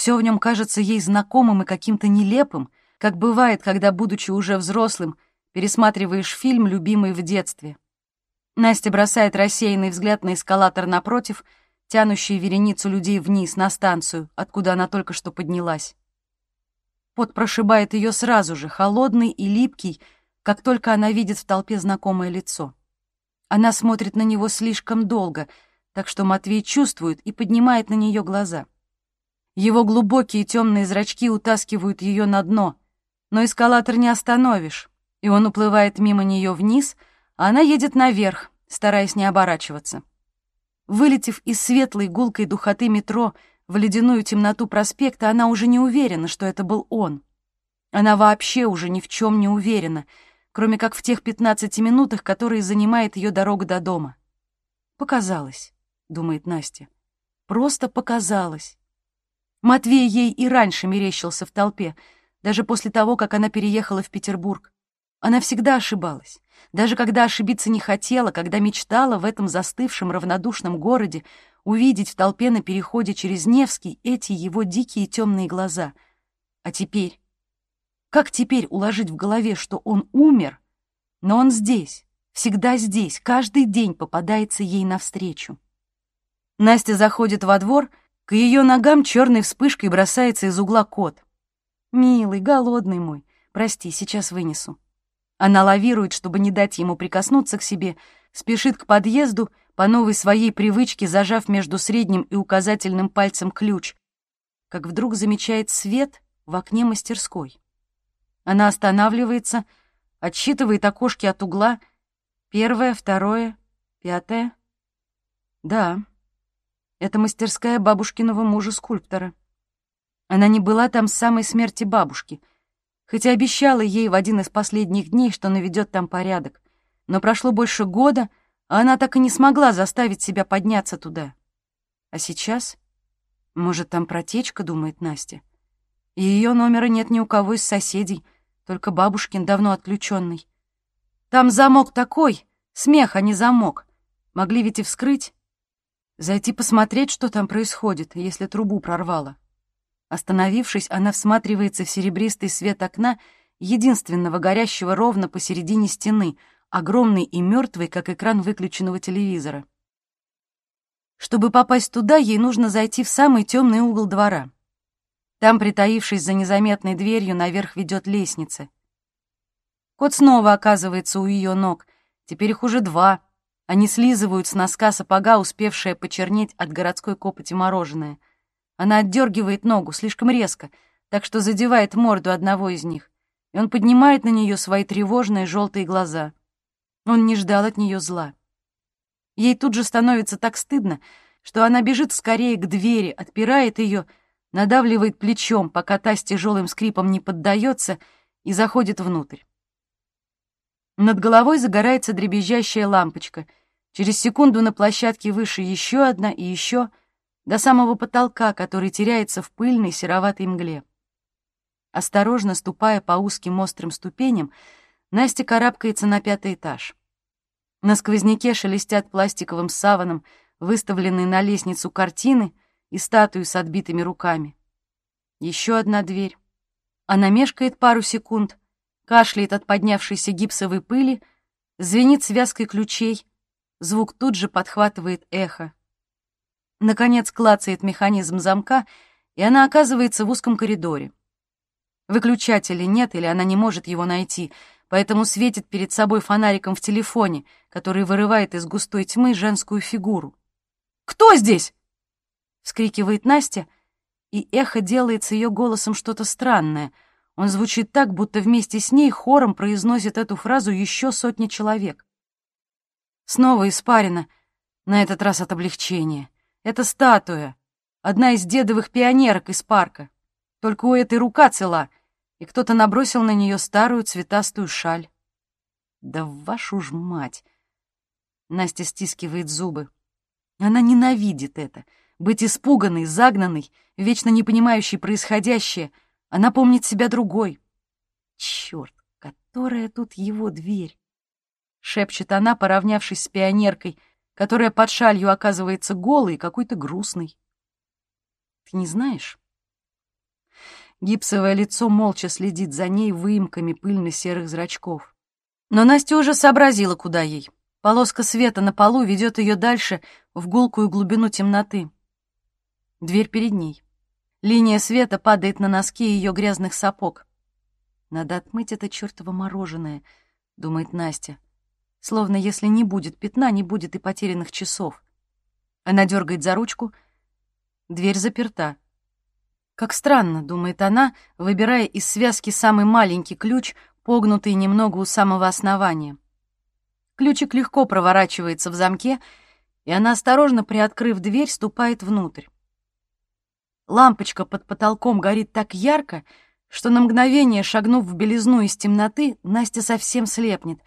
Все в нем кажется ей знакомым и каким-то нелепым, как бывает, когда, будучи уже взрослым, пересматриваешь фильм, любимый в детстве. Настя бросает рассеянный взгляд на эскалатор напротив, тянущий вереницу людей вниз, на станцию, откуда она только что поднялась. Пот прошибает ее сразу же, холодный и липкий, как только она видит в толпе знакомое лицо. Она смотрит на него слишком долго, так что Матвей чувствует и поднимает на нее глаза. Его глубокие темные зрачки утаскивают ее на дно, но эскалатор не остановишь, и он уплывает мимо нее вниз, а она едет наверх, стараясь не оборачиваться. Вылетев из светлой гулкой духоты метро в ледяную темноту проспекта, она уже не уверена, что это был он. Она вообще уже ни в чем не уверена, кроме как в тех 15 минутах, которые занимает ее дорога до дома. «Показалось», — думает Настя. «Просто показалось». Матвей ей и раньше мерещился в толпе, даже после того, как она переехала в Петербург. Она всегда ошибалась. Даже когда ошибиться не хотела, когда мечтала в этом застывшем равнодушном городе увидеть в толпе на переходе через Невский эти его дикие темные глаза. А теперь? Как теперь уложить в голове, что он умер, но он здесь, всегда здесь, каждый день попадается ей навстречу? Настя заходит во двор, к ее ногам черной вспышкой бросается из угла кот. «Милый, голодный мой, прости, сейчас вынесу». Она лавирует, чтобы не дать ему прикоснуться к себе, спешит к подъезду, по новой своей привычке зажав между средним и указательным пальцем ключ, как вдруг замечает свет в окне мастерской. Она останавливается, отсчитывает окошки от угла. Первое, второе, пятое. Да, это мастерская бабушкиного мужа-скульптора. Она не была там с самой смерти бабушки, хотя обещала ей в один из последних дней, что наведет там порядок. Но прошло больше года — а она так и не смогла заставить себя подняться туда. А сейчас? Может, там протечка, думает Настя. И ее номера нет ни у кого из соседей, только бабушкин, давно отключенный. Там замок такой, смех, а не замок. Могли ведь и вскрыть. Зайти посмотреть, что там происходит, если трубу прорвало. Остановившись, она всматривается в серебристый свет окна, единственного горящего ровно посередине стены, огромный и мертвый, как экран выключенного телевизора. Чтобы попасть туда, ей нужно зайти в самый темный угол двора. Там, притаившись за незаметной дверью, наверх ведет лестница. Кот снова оказывается у ее ног. Теперь их уже два. Они слизывают с носка сапога, успевшая почернеть от городской копоти мороженое. Она отдергивает ногу слишком резко, так что задевает морду одного из них, и он поднимает на нее свои тревожные желтые глаза — он не ждал от нее зла. Ей тут же становится так стыдно, что она бежит скорее к двери, отпирает ее, надавливает плечом, пока та с тяжелым скрипом не поддается, и заходит внутрь. Над головой загорается дребезжащая лампочка. Через секунду на площадке выше еще одна и еще, до самого потолка, который теряется в пыльной сероватой мгле. Осторожно ступая по узким острым ступеням, Настя карабкается на пятый этаж. На сквозняке шелестят пластиковым саваном выставленные на лестницу картины и статуи с отбитыми руками. Еще одна дверь. Она мешкает пару секунд, кашляет от поднявшейся гипсовой пыли, звенит связкой ключей, звук тут же подхватывает эхо. Наконец клацает механизм замка, и она оказывается в узком коридоре. Выключателя нет, или она не может его найти — поэтому светит перед собой фонариком в телефоне, который вырывает из густой тьмы женскую фигуру. «Кто здесь?» — вскрикивает Настя, и эхо делает с ее голосом что-то странное. Он звучит так, будто вместе с ней хором произносит эту фразу еще сотни человек. Снова испарина, на этот раз от облегчения. Это статуя, одна из дедовых пионерок из парка. Только у этой рука цела, и кто-то набросил на нее старую цветастую шаль. Да вашу ж мать! Настя стискивает зубы. Она ненавидит это. Быть испуганной, загнанной, вечно не понимающей происходящее. Она помнит себя другой. Черт, которая тут его дверь? Шепчет она, поравнявшись с пионеркой, которая под шалью оказывается голой и какой-то грустной. Ты не знаешь? Гипсовое лицо молча следит за ней выемками пыльно-серых зрачков. Но Настя уже сообразила, куда ей. Полоска света на полу ведет ее дальше в гулкую глубину темноты. Дверь перед ней. Линия света падает на носки ее грязных сапог. «Надо отмыть это чертово мороженое», — думает Настя. Словно если не будет пятна, не будет и потерянных часов. Она дергает за ручку. Дверь заперта. Как странно, думает она, выбирая из связки самый маленький ключ, погнутый немного у самого основания. Ключик легко проворачивается в замке, и она, осторожно приоткрыв дверь, ступает внутрь. Лампочка под потолком горит так ярко, что на мгновение, шагнув в белизну из темноты, Настя совсем слепнет.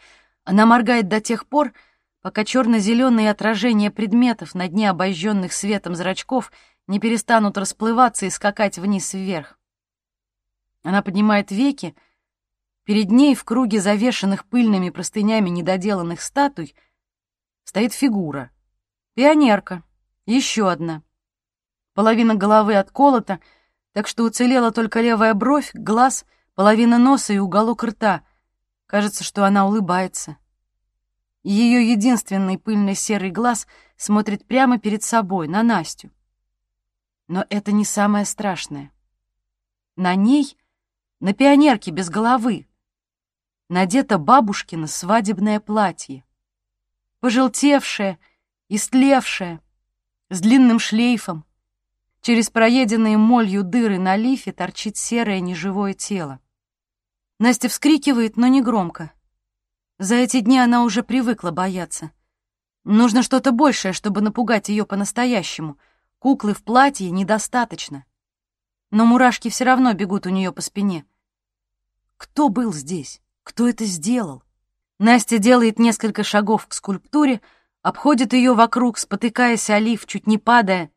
Она моргает до тех пор, пока черно-зеленые отражения предметов на дне обожженных светом зрачков не перестанут расплываться и скакать вниз-вверх. Она поднимает веки, Перед ней в круге завешенных пыльными простынями недоделанных статуй стоит фигура. Пионерка. Еще одна. Половина головы отколота, так что уцелела только левая бровь, глаз, половина носа и уголок рта. Кажется, что она улыбается. Ее единственный пыльный серый глаз смотрит прямо перед собой, на Настю. Но это не самое страшное. На ней, на пионерке без головы, надето бабушкино свадебное платье. Пожелтевшее, истлевшее, с длинным шлейфом. Через проеденные молью дыры на лифе торчит серое неживое тело. Настя вскрикивает, но не громко. За эти дни она уже привыкла бояться. Нужно что-то большее, чтобы напугать ее по-настоящему. Куклы в платье недостаточно. Но мурашки все равно бегут у нее по спине. Кто был здесь? Кто это сделал? Настя делает несколько шагов к скульптуре, обходит ее вокруг, спотыкаясь о лиф, чуть не падая,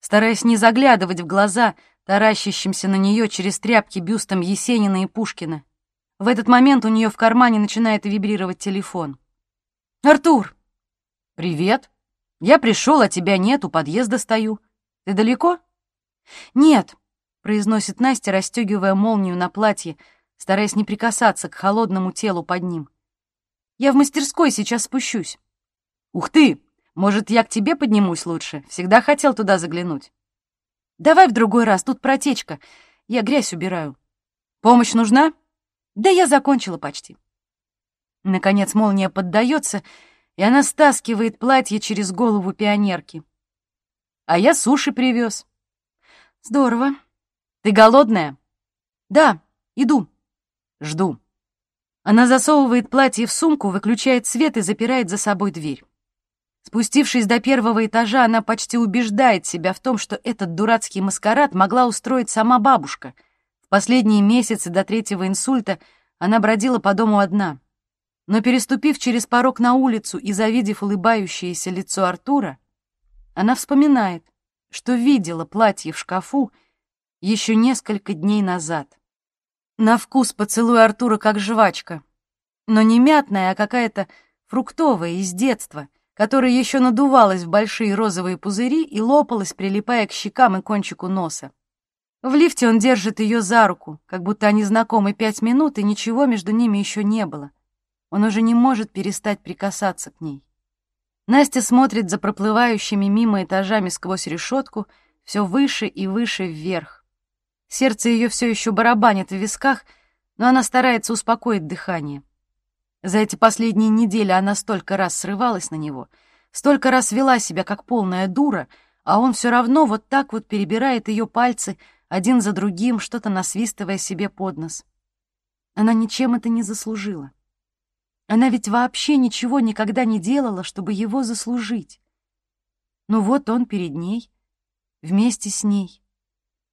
стараясь не заглядывать в глаза, таращащимся на нее через тряпки бюстом Есенина и Пушкина. В этот момент у нее в кармане начинает вибрировать телефон. «Артур!» «Привет. Я пришел, а тебя нет, у подъезда стою. Ты далеко?» «Нет», — произносит Настя, расстегивая молнию на платье, стараясь не прикасаться к холодному телу под ним. «Я в мастерской сейчас спущусь». «Ух ты! Может, я к тебе поднимусь лучше? Всегда хотел туда заглянуть». «Давай в другой раз, тут протечка. Я грязь убираю». «Помощь нужна?» «Да я закончила почти». Наконец молния поддается, и она стаскивает платье через голову пионерки. «А я суши привез». «Здорово. Ты голодная?» «Да, иду». Жду. Она засовывает платье в сумку, выключает свет и запирает за собой дверь. Спустившись до первого этажа, она почти убеждает себя в том, что этот дурацкий маскарад могла устроить сама бабушка. Последние месяцы до третьего инсульта она бродила по дому одна. Но переступив через порог на улицу и завидев улыбающееся лицо Артура, она вспоминает, что видела платье в шкафу еще несколько дней назад. На вкус поцелуй Артура как жвачка. Но не мятная, а какая-то фруктовая из детства, которая еще надувалась в большие розовые пузыри и лопалась, прилипая к щекам и кончику носа. В лифте он держит ее за руку, как будто они знакомы пять минут, и ничего между ними еще не было. Он уже не может перестать прикасаться к ней. Настя смотрит за проплывающими мимо этажами сквозь решетку все выше и выше вверх. Сердце ее все еще барабанит в висках, но она старается успокоить дыхание. За эти последние недели она столько раз срывалась на него, столько раз вела себя как полная дура, а он все равно вот так вот перебирает ее пальцы один за другим, что-то насвистывая себе под нос. Она ничем это не заслужила. Она ведь вообще ничего никогда не делала, чтобы его заслужить. Ну вот он перед ней, вместе с ней.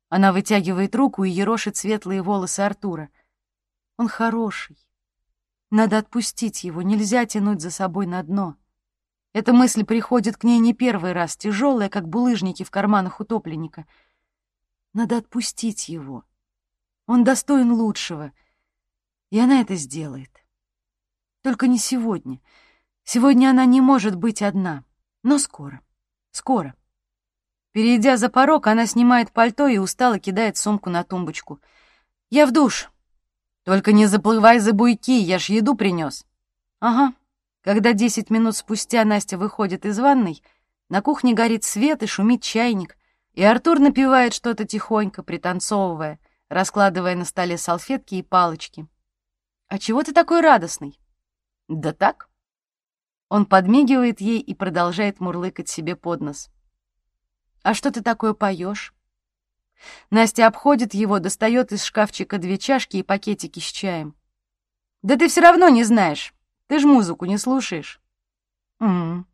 Она вытягивает руку и ерошит светлые волосы Артура. Он хороший. Надо отпустить его, нельзя тянуть за собой на дно. Эта мысль приходит к ней не первый раз, тяжелая, как булыжники в карманах утопленника. Надо отпустить его. Он достоин лучшего, и она это сделает. Только не сегодня. Сегодня она не может быть одна, но скоро. Скоро. Перейдя за порог, она снимает пальто и устало кидает сумку на тумбочку. «Я в душ. Только не заплывай за буйки, я ж еду принес». «Ага». Когда десять минут спустя Настя выходит из ванной, на кухне горит свет и шумит чайник, и Артур напевает что-то тихонько, пританцовывая, раскладывая на столе салфетки и палочки. «А чего ты такой радостный?» «Да так». Он подмигивает ей и продолжает мурлыкать себе под нос. «А что ты такое поешь?» Настя обходит его, достает из шкафчика две чашки и пакетики с чаем. «Да ты все равно не знаешь. Ты ж музыку не слушаешь». «Угу».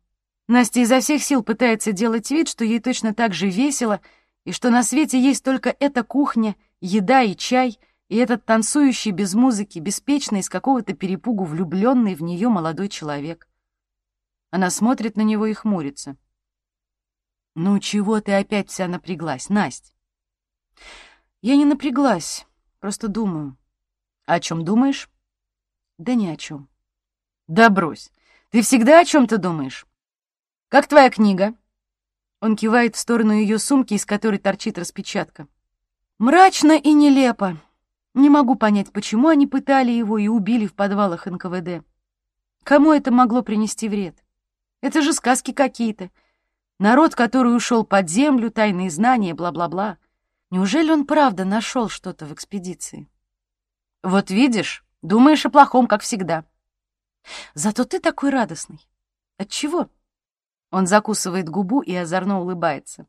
Настя изо всех сил пытается делать вид, что ей точно так же весело, и что на свете есть только эта кухня, еда и чай, и этот танцующий без музыки, беспечный из какого-то перепугу влюбленный в нее молодой человек. Она смотрит на него и хмурится. «Ну чего ты опять вся напряглась, Насть?» «Я не напряглась, просто думаю». «О чем думаешь?» «Да ни о чем». «Да брось, ты всегда о чем-то думаешь?» «Как твоя книга?» Он кивает в сторону ее сумки, из которой торчит распечатка. «Мрачно и нелепо. Не могу понять, почему они пытали его и убили в подвалах НКВД. Кому это могло принести вред? Это же сказки какие-то. Народ, который ушел под землю, тайные знания, бла-бла-бла. Неужели он правда нашел что-то в экспедиции? Вот видишь, думаешь о плохом, как всегда. Зато ты такой радостный. Отчего? Он закусывает губу и озорно улыбается.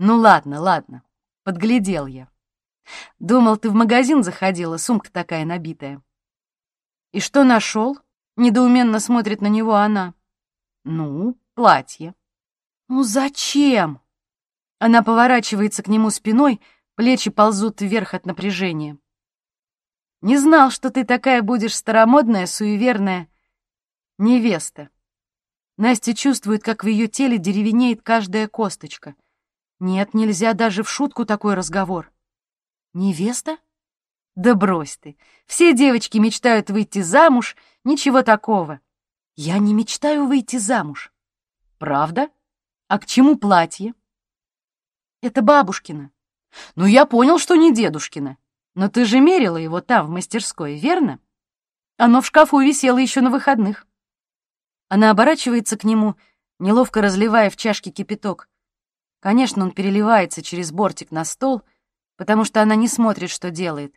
Ну ладно, ладно, подглядел я. Думал, ты в магазин заходила, сумка такая набитая. И что нашел? Недоуменно смотрит на него она. Ну, платье. «Ну зачем?» Она поворачивается к нему спиной, плечи ползут вверх от напряжения. «Не знал, что ты такая будешь старомодная, суеверная невеста». Настя чувствует, как в ее теле деревенеет каждая косточка. Нет, нельзя даже в шутку такой разговор. «Невеста?» «Да брось ты! Все девочки мечтают выйти замуж, ничего такого!» «Я не мечтаю выйти замуж!» «Правда?» А к чему платье? Это бабушкина. Ну, я понял, что не дедушкина. Но ты же мерила его там, в мастерской, верно? Оно в шкафу висело еще на выходных. Она оборачивается к нему, неловко разливая в чашке кипяток. Конечно, он переливается через бортик на стол, потому что она не смотрит, что делает.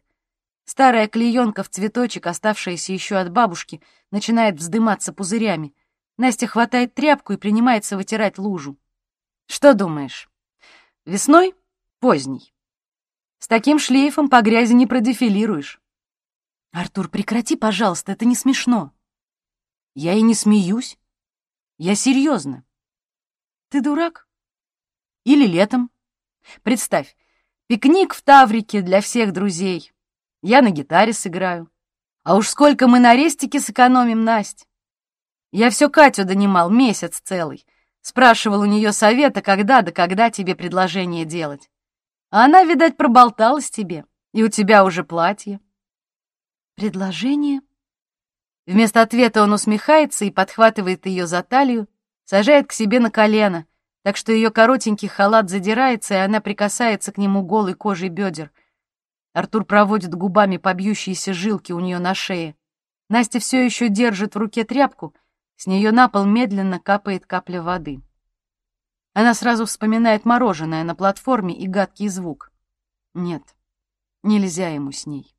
Старая клеенка в цветочек, оставшаяся еще от бабушки, начинает вздыматься пузырями. Настя хватает тряпку и принимается вытирать лужу. Что думаешь? Весной? Поздний. С таким шлейфом по грязи не продефилируешь. Артур, прекрати, пожалуйста, это не смешно. Я и не смеюсь. Я серьезно. Ты дурак? Или летом? Представь, пикник в Таврике для всех друзей. Я на гитаре сыграю. А уж сколько мы на рестике сэкономим, Насть. Я все Катю донимал месяц целый. Спрашивал у нее совета, когда да когда тебе предложение делать. А она, видать, проболталась тебе, и у тебя уже платье. Предложение? Вместо ответа он усмехается и подхватывает ее за талию, сажает к себе на колено, так что ее коротенький халат задирается, и она прикасается к нему голой кожей бедер. Артур проводит губами по бьющейся жилке у нее на шее. Настя все еще держит в руке тряпку — с нее на пол медленно капает капля воды. Она сразу вспоминает мороженое на платформе и гадкий звук. Нет, нельзя ему с ней.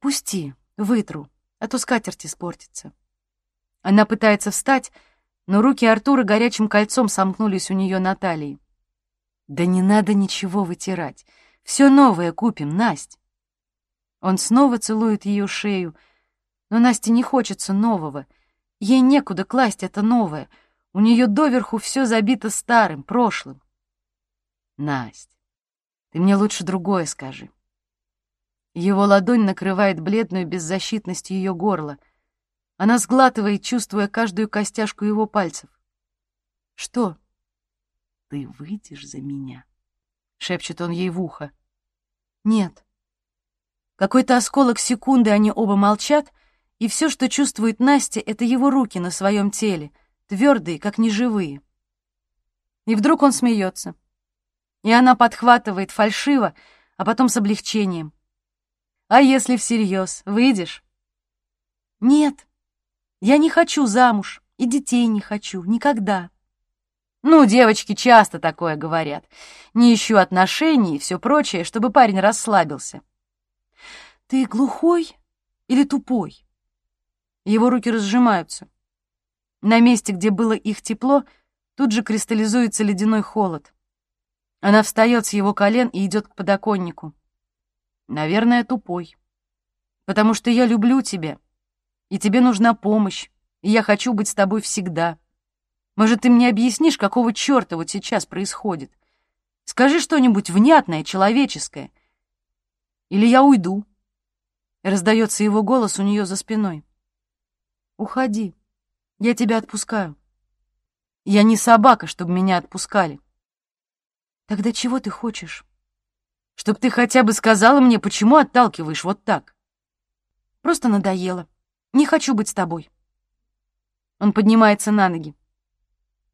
«Пусти, вытру, а то скатерть испортится». Она пытается встать, но руки Артура горячим кольцом сомкнулись у нее на талии. «Да не надо ничего вытирать. Все новое купим, Насть». Он снова целует ее шею, Но Насте не хочется нового. Ей некуда класть это новое. У нее доверху все забито старым, прошлым. Насть, ты мне лучше другое скажи. Его ладонь накрывает бледную беззащитность ее горла. Она сглатывает, чувствуя каждую костяшку его пальцев. «Что?» «Ты выйдешь за меня?» — шепчет он ей в ухо. «Нет». Какой-то осколок секунды они оба молчат, и все, что чувствует Настя, — это его руки на своем теле, твердые, как неживые. И вдруг он смеется. И она подхватывает фальшиво, а потом с облегчением. «А если всерьез, выйдешь?» «Нет, я не хочу замуж, и детей не хочу, никогда». Ну, девочки часто такое говорят. Не ищу отношений и все прочее, чтобы парень расслабился. Ты глухой или тупой? Его руки разжимаются. На месте, где было их тепло, тут же кристаллизуется ледяной холод. Она встает с его колен и идет к подоконнику. Наверное, тупой. Потому что я люблю тебя, и тебе нужна помощь, и я хочу быть с тобой всегда. Может, ты мне объяснишь, какого черта вот сейчас происходит? Скажи что-нибудь внятное, человеческое. Или я уйду. Раздается его голос у нее за спиной. Уходи. Я тебя отпускаю. Я не собака, чтобы меня отпускали. Тогда чего ты хочешь? Чтоб ты хотя бы сказала мне, почему отталкиваешь вот так. Просто надоело. Не хочу быть с тобой. Он поднимается на ноги.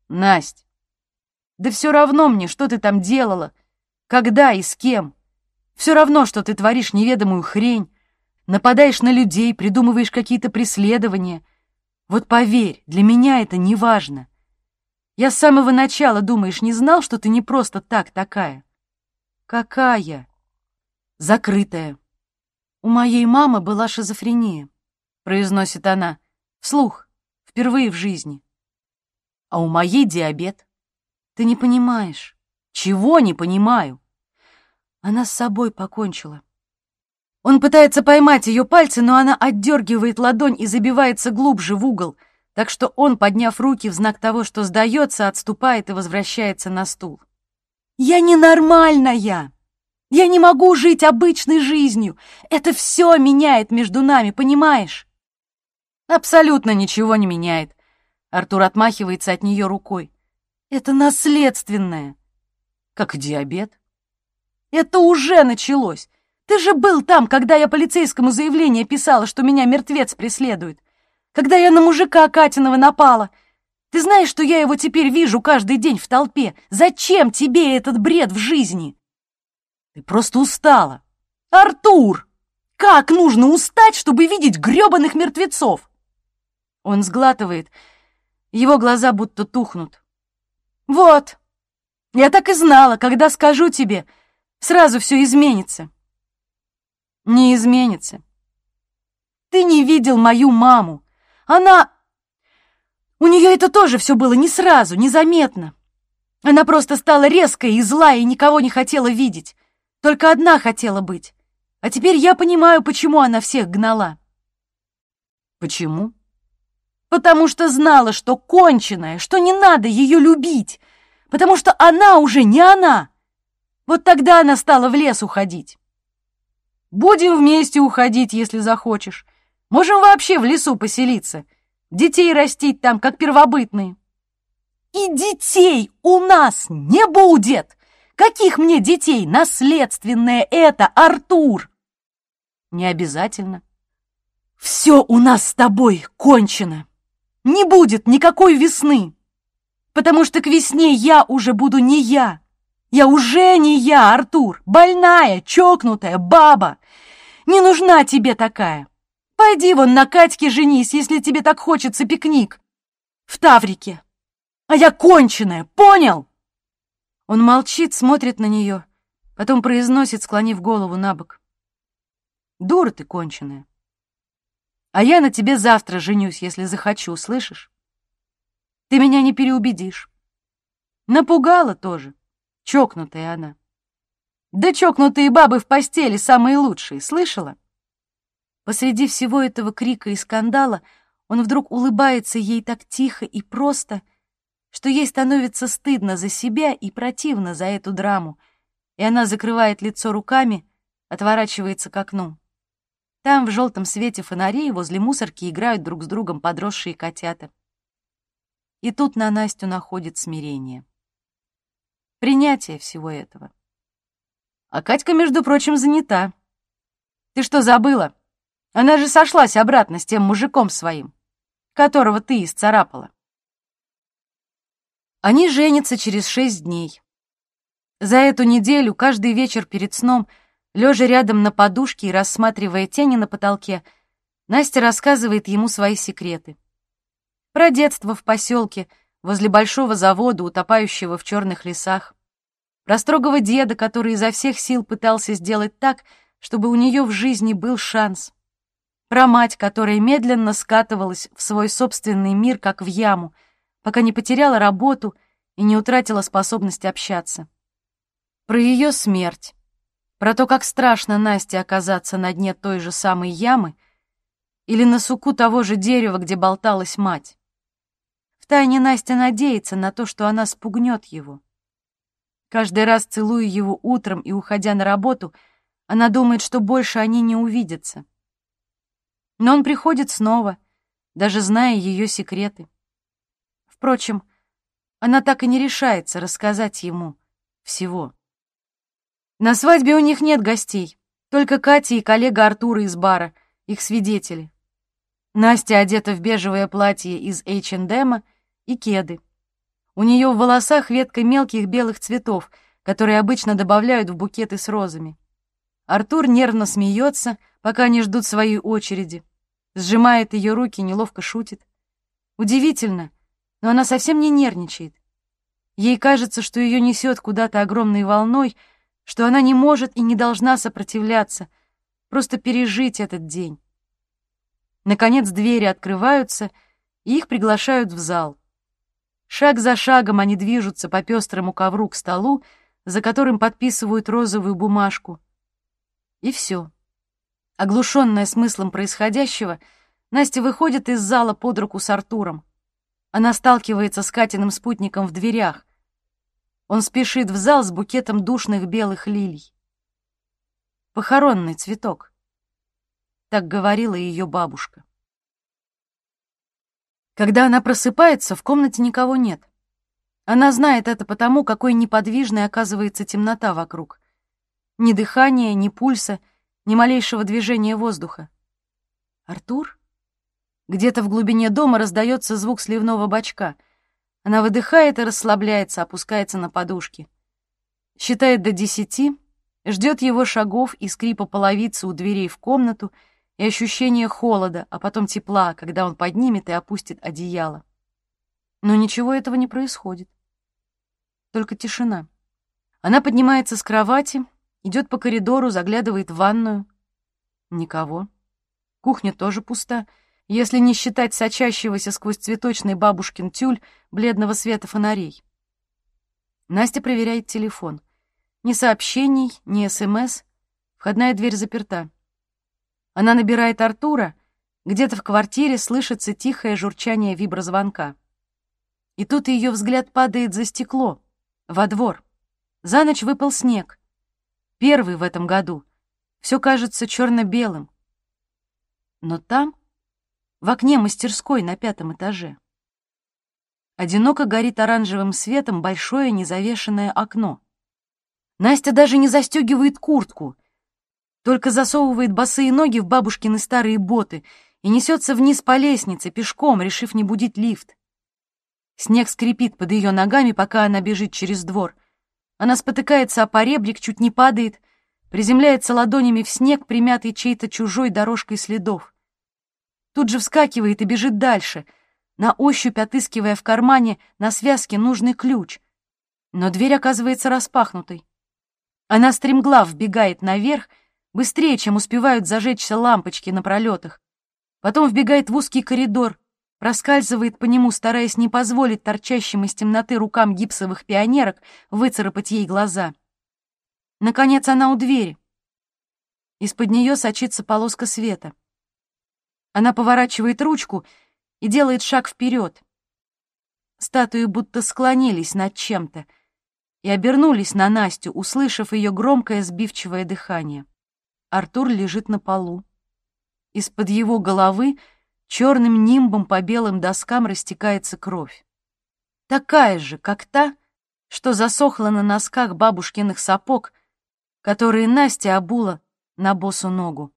Насть, да все равно мне, что ты там делала, когда и с кем. Все равно, что ты творишь неведомую хрень, нападаешь на людей, придумываешь какие-то преследования. Вот поверь, для меня это не важно. Я с самого начала, думаешь, не знал, что ты не просто так такая? Какая? Закрытая. У моей мамы была шизофрения, произносит она, вслух, впервые в жизни а у моей диабет. Ты не понимаешь. Чего не понимаю? Она с собой покончила. Он пытается поймать ее пальцы, но она отдергивает ладонь и забивается глубже в угол, так что он, подняв руки в знак того, что сдается, отступает и возвращается на стул. «Я ненормальная! Я не могу жить обычной жизнью! Это все меняет между нами, понимаешь?» «Абсолютно ничего не меняет. Артур отмахивается от нее рукой. Это наследственное. Как диабет. Это уже началось. Ты же был там, когда я полицейскому заявление писала, что меня мертвец преследует. Когда я на мужика Катинова напала. Ты знаешь, что я его теперь вижу каждый день в толпе. Зачем тебе этот бред в жизни? Ты просто устала. Артур! Как нужно устать, чтобы видеть грёбаных мертвецов? Он сглатывает его глаза будто тухнут. «Вот! Я так и знала, когда скажу тебе, сразу все изменится». «Не изменится. Ты не видел мою маму. Она... У нее это тоже все было не сразу, незаметно. Она просто стала резкой и злая и никого не хотела видеть. Только одна хотела быть. А теперь я понимаю, почему она всех гнала». «Почему?» потому что знала, что конченая, что не надо ее любить, потому что она уже не она. Вот тогда она стала в лес уходить. Будем вместе уходить, если захочешь. Можем вообще в лесу поселиться, детей растить там, как первобытные. И детей у нас не будет! Каких мне детей? Наследственное это, Артур! Не обязательно. Все у нас с тобой кончено не будет никакой весны, потому что к весне я уже буду не я. Я уже не я, Артур, больная, чокнутая баба. Не нужна тебе такая. Пойди вон на Катьке женись, если тебе так хочется пикник. В Таврике. А я конченая, понял? Он молчит, смотрит на нее, потом произносит, склонив голову на бок. Дура ты конченая. А я на тебе завтра женюсь, если захочу, слышишь? Ты меня не переубедишь. Напугала тоже, чокнутая она. Да чокнутые бабы в постели самые лучшие, слышала? Посреди всего этого крика и скандала он вдруг улыбается ей так тихо и просто, что ей становится стыдно за себя и противно за эту драму, и она закрывает лицо руками, отворачивается к окну. Там в желтом свете фонарей возле мусорки играют друг с другом подросшие котята. И тут на Настю находит смирение. Принятие всего этого. А Катька, между прочим, занята. Ты что, забыла? Она же сошлась обратно с тем мужиком своим, которого ты исцарапала. Они женятся через шесть дней. За эту неделю каждый вечер перед сном, лежа рядом на подушке и рассматривая тени на потолке, Настя рассказывает ему свои секреты. Про детство в поселке, возле большого завода, утопающего в черных лесах. Про строгого деда, который изо всех сил пытался сделать так, чтобы у нее в жизни был шанс. Про мать, которая медленно скатывалась в свой собственный мир, как в яму, пока не потеряла работу и не утратила способность общаться. Про ее смерть. Про то, как страшно Насте оказаться на дне той же самой ямы или на суку того же дерева, где болталась мать. Втайне Настя надеется на то, что она спугнет его. Каждый раз целуя его утром и уходя на работу, она думает, что больше они не увидятся. Но он приходит снова, даже зная ее секреты. Впрочем, она так и не решается рассказать ему всего. На свадьбе у них нет гостей, только Катя и коллега Артура из бара, их свидетели. Настя одета в бежевое платье из H&M и кеды. У нее в волосах ветка мелких белых цветов, которые обычно добавляют в букеты с розами. Артур нервно смеется, пока они ждут своей очереди. Сжимает ее руки, неловко шутит. Удивительно, но она совсем не нервничает. Ей кажется, что ее несет куда-то огромной волной, что она не может и не должна сопротивляться, просто пережить этот день. Наконец двери открываются, и их приглашают в зал. Шаг за шагом они движутся по пестрому ковру к столу, за которым подписывают розовую бумажку. И все. Оглушенная смыслом происходящего, Настя выходит из зала под руку с Артуром. Она сталкивается с Катиным спутником в дверях. Он спешит в зал с букетом душных белых лилий. Похоронный цветок. Так говорила ее бабушка. Когда она просыпается, в комнате никого нет. Она знает это потому, какой неподвижной оказывается темнота вокруг. Ни дыхания, ни пульса, ни малейшего движения воздуха. Артур? Где-то в глубине дома раздается звук сливного бачка. Она выдыхает и расслабляется, опускается на подушки. Считает до десяти, ждет его шагов и скрипа половицы у дверей в комнату — и ощущение холода, а потом тепла, когда он поднимет и опустит одеяло. Но ничего этого не происходит. Только тишина. Она поднимается с кровати, идет по коридору, заглядывает в ванную. Никого. Кухня тоже пуста, если не считать сочащегося сквозь цветочный бабушкин тюль бледного света фонарей. Настя проверяет телефон. Ни сообщений, ни СМС. Входная дверь заперта. Она набирает Артура, где-то в квартире слышится тихое журчание виброзвонка. И тут ее взгляд падает за стекло, во двор. За ночь выпал снег. Первый в этом году. Все кажется черно-белым. Но там, в окне мастерской на пятом этаже, одиноко горит оранжевым светом большое незавешенное окно. Настя даже не застегивает куртку, только засовывает босые ноги в бабушкины старые боты и несется вниз по лестнице, пешком, решив не будить лифт. Снег скрипит под ее ногами, пока она бежит через двор. Она спотыкается о поребрик, чуть не падает, приземляется ладонями в снег, примятый чьей-то чужой дорожкой следов. Тут же вскакивает и бежит дальше, на ощупь отыскивая в кармане на связке нужный ключ. Но дверь оказывается распахнутой. Она стремглав вбегает наверх быстрее, чем успевают зажечься лампочки на пролетах. Потом вбегает в узкий коридор, проскальзывает по нему, стараясь не позволить торчащим из темноты рукам гипсовых пионерок выцарапать ей глаза. Наконец она у двери. Из-под нее сочится полоска света. Она поворачивает ручку и делает шаг вперед. Статуи будто склонились над чем-то и обернулись на Настю, услышав ее громкое сбивчивое дыхание. Артур лежит на полу. Из-под его головы черным нимбом по белым доскам растекается кровь. Такая же, как та, что засохла на носках бабушкиных сапог, которые Настя обула на босу ногу.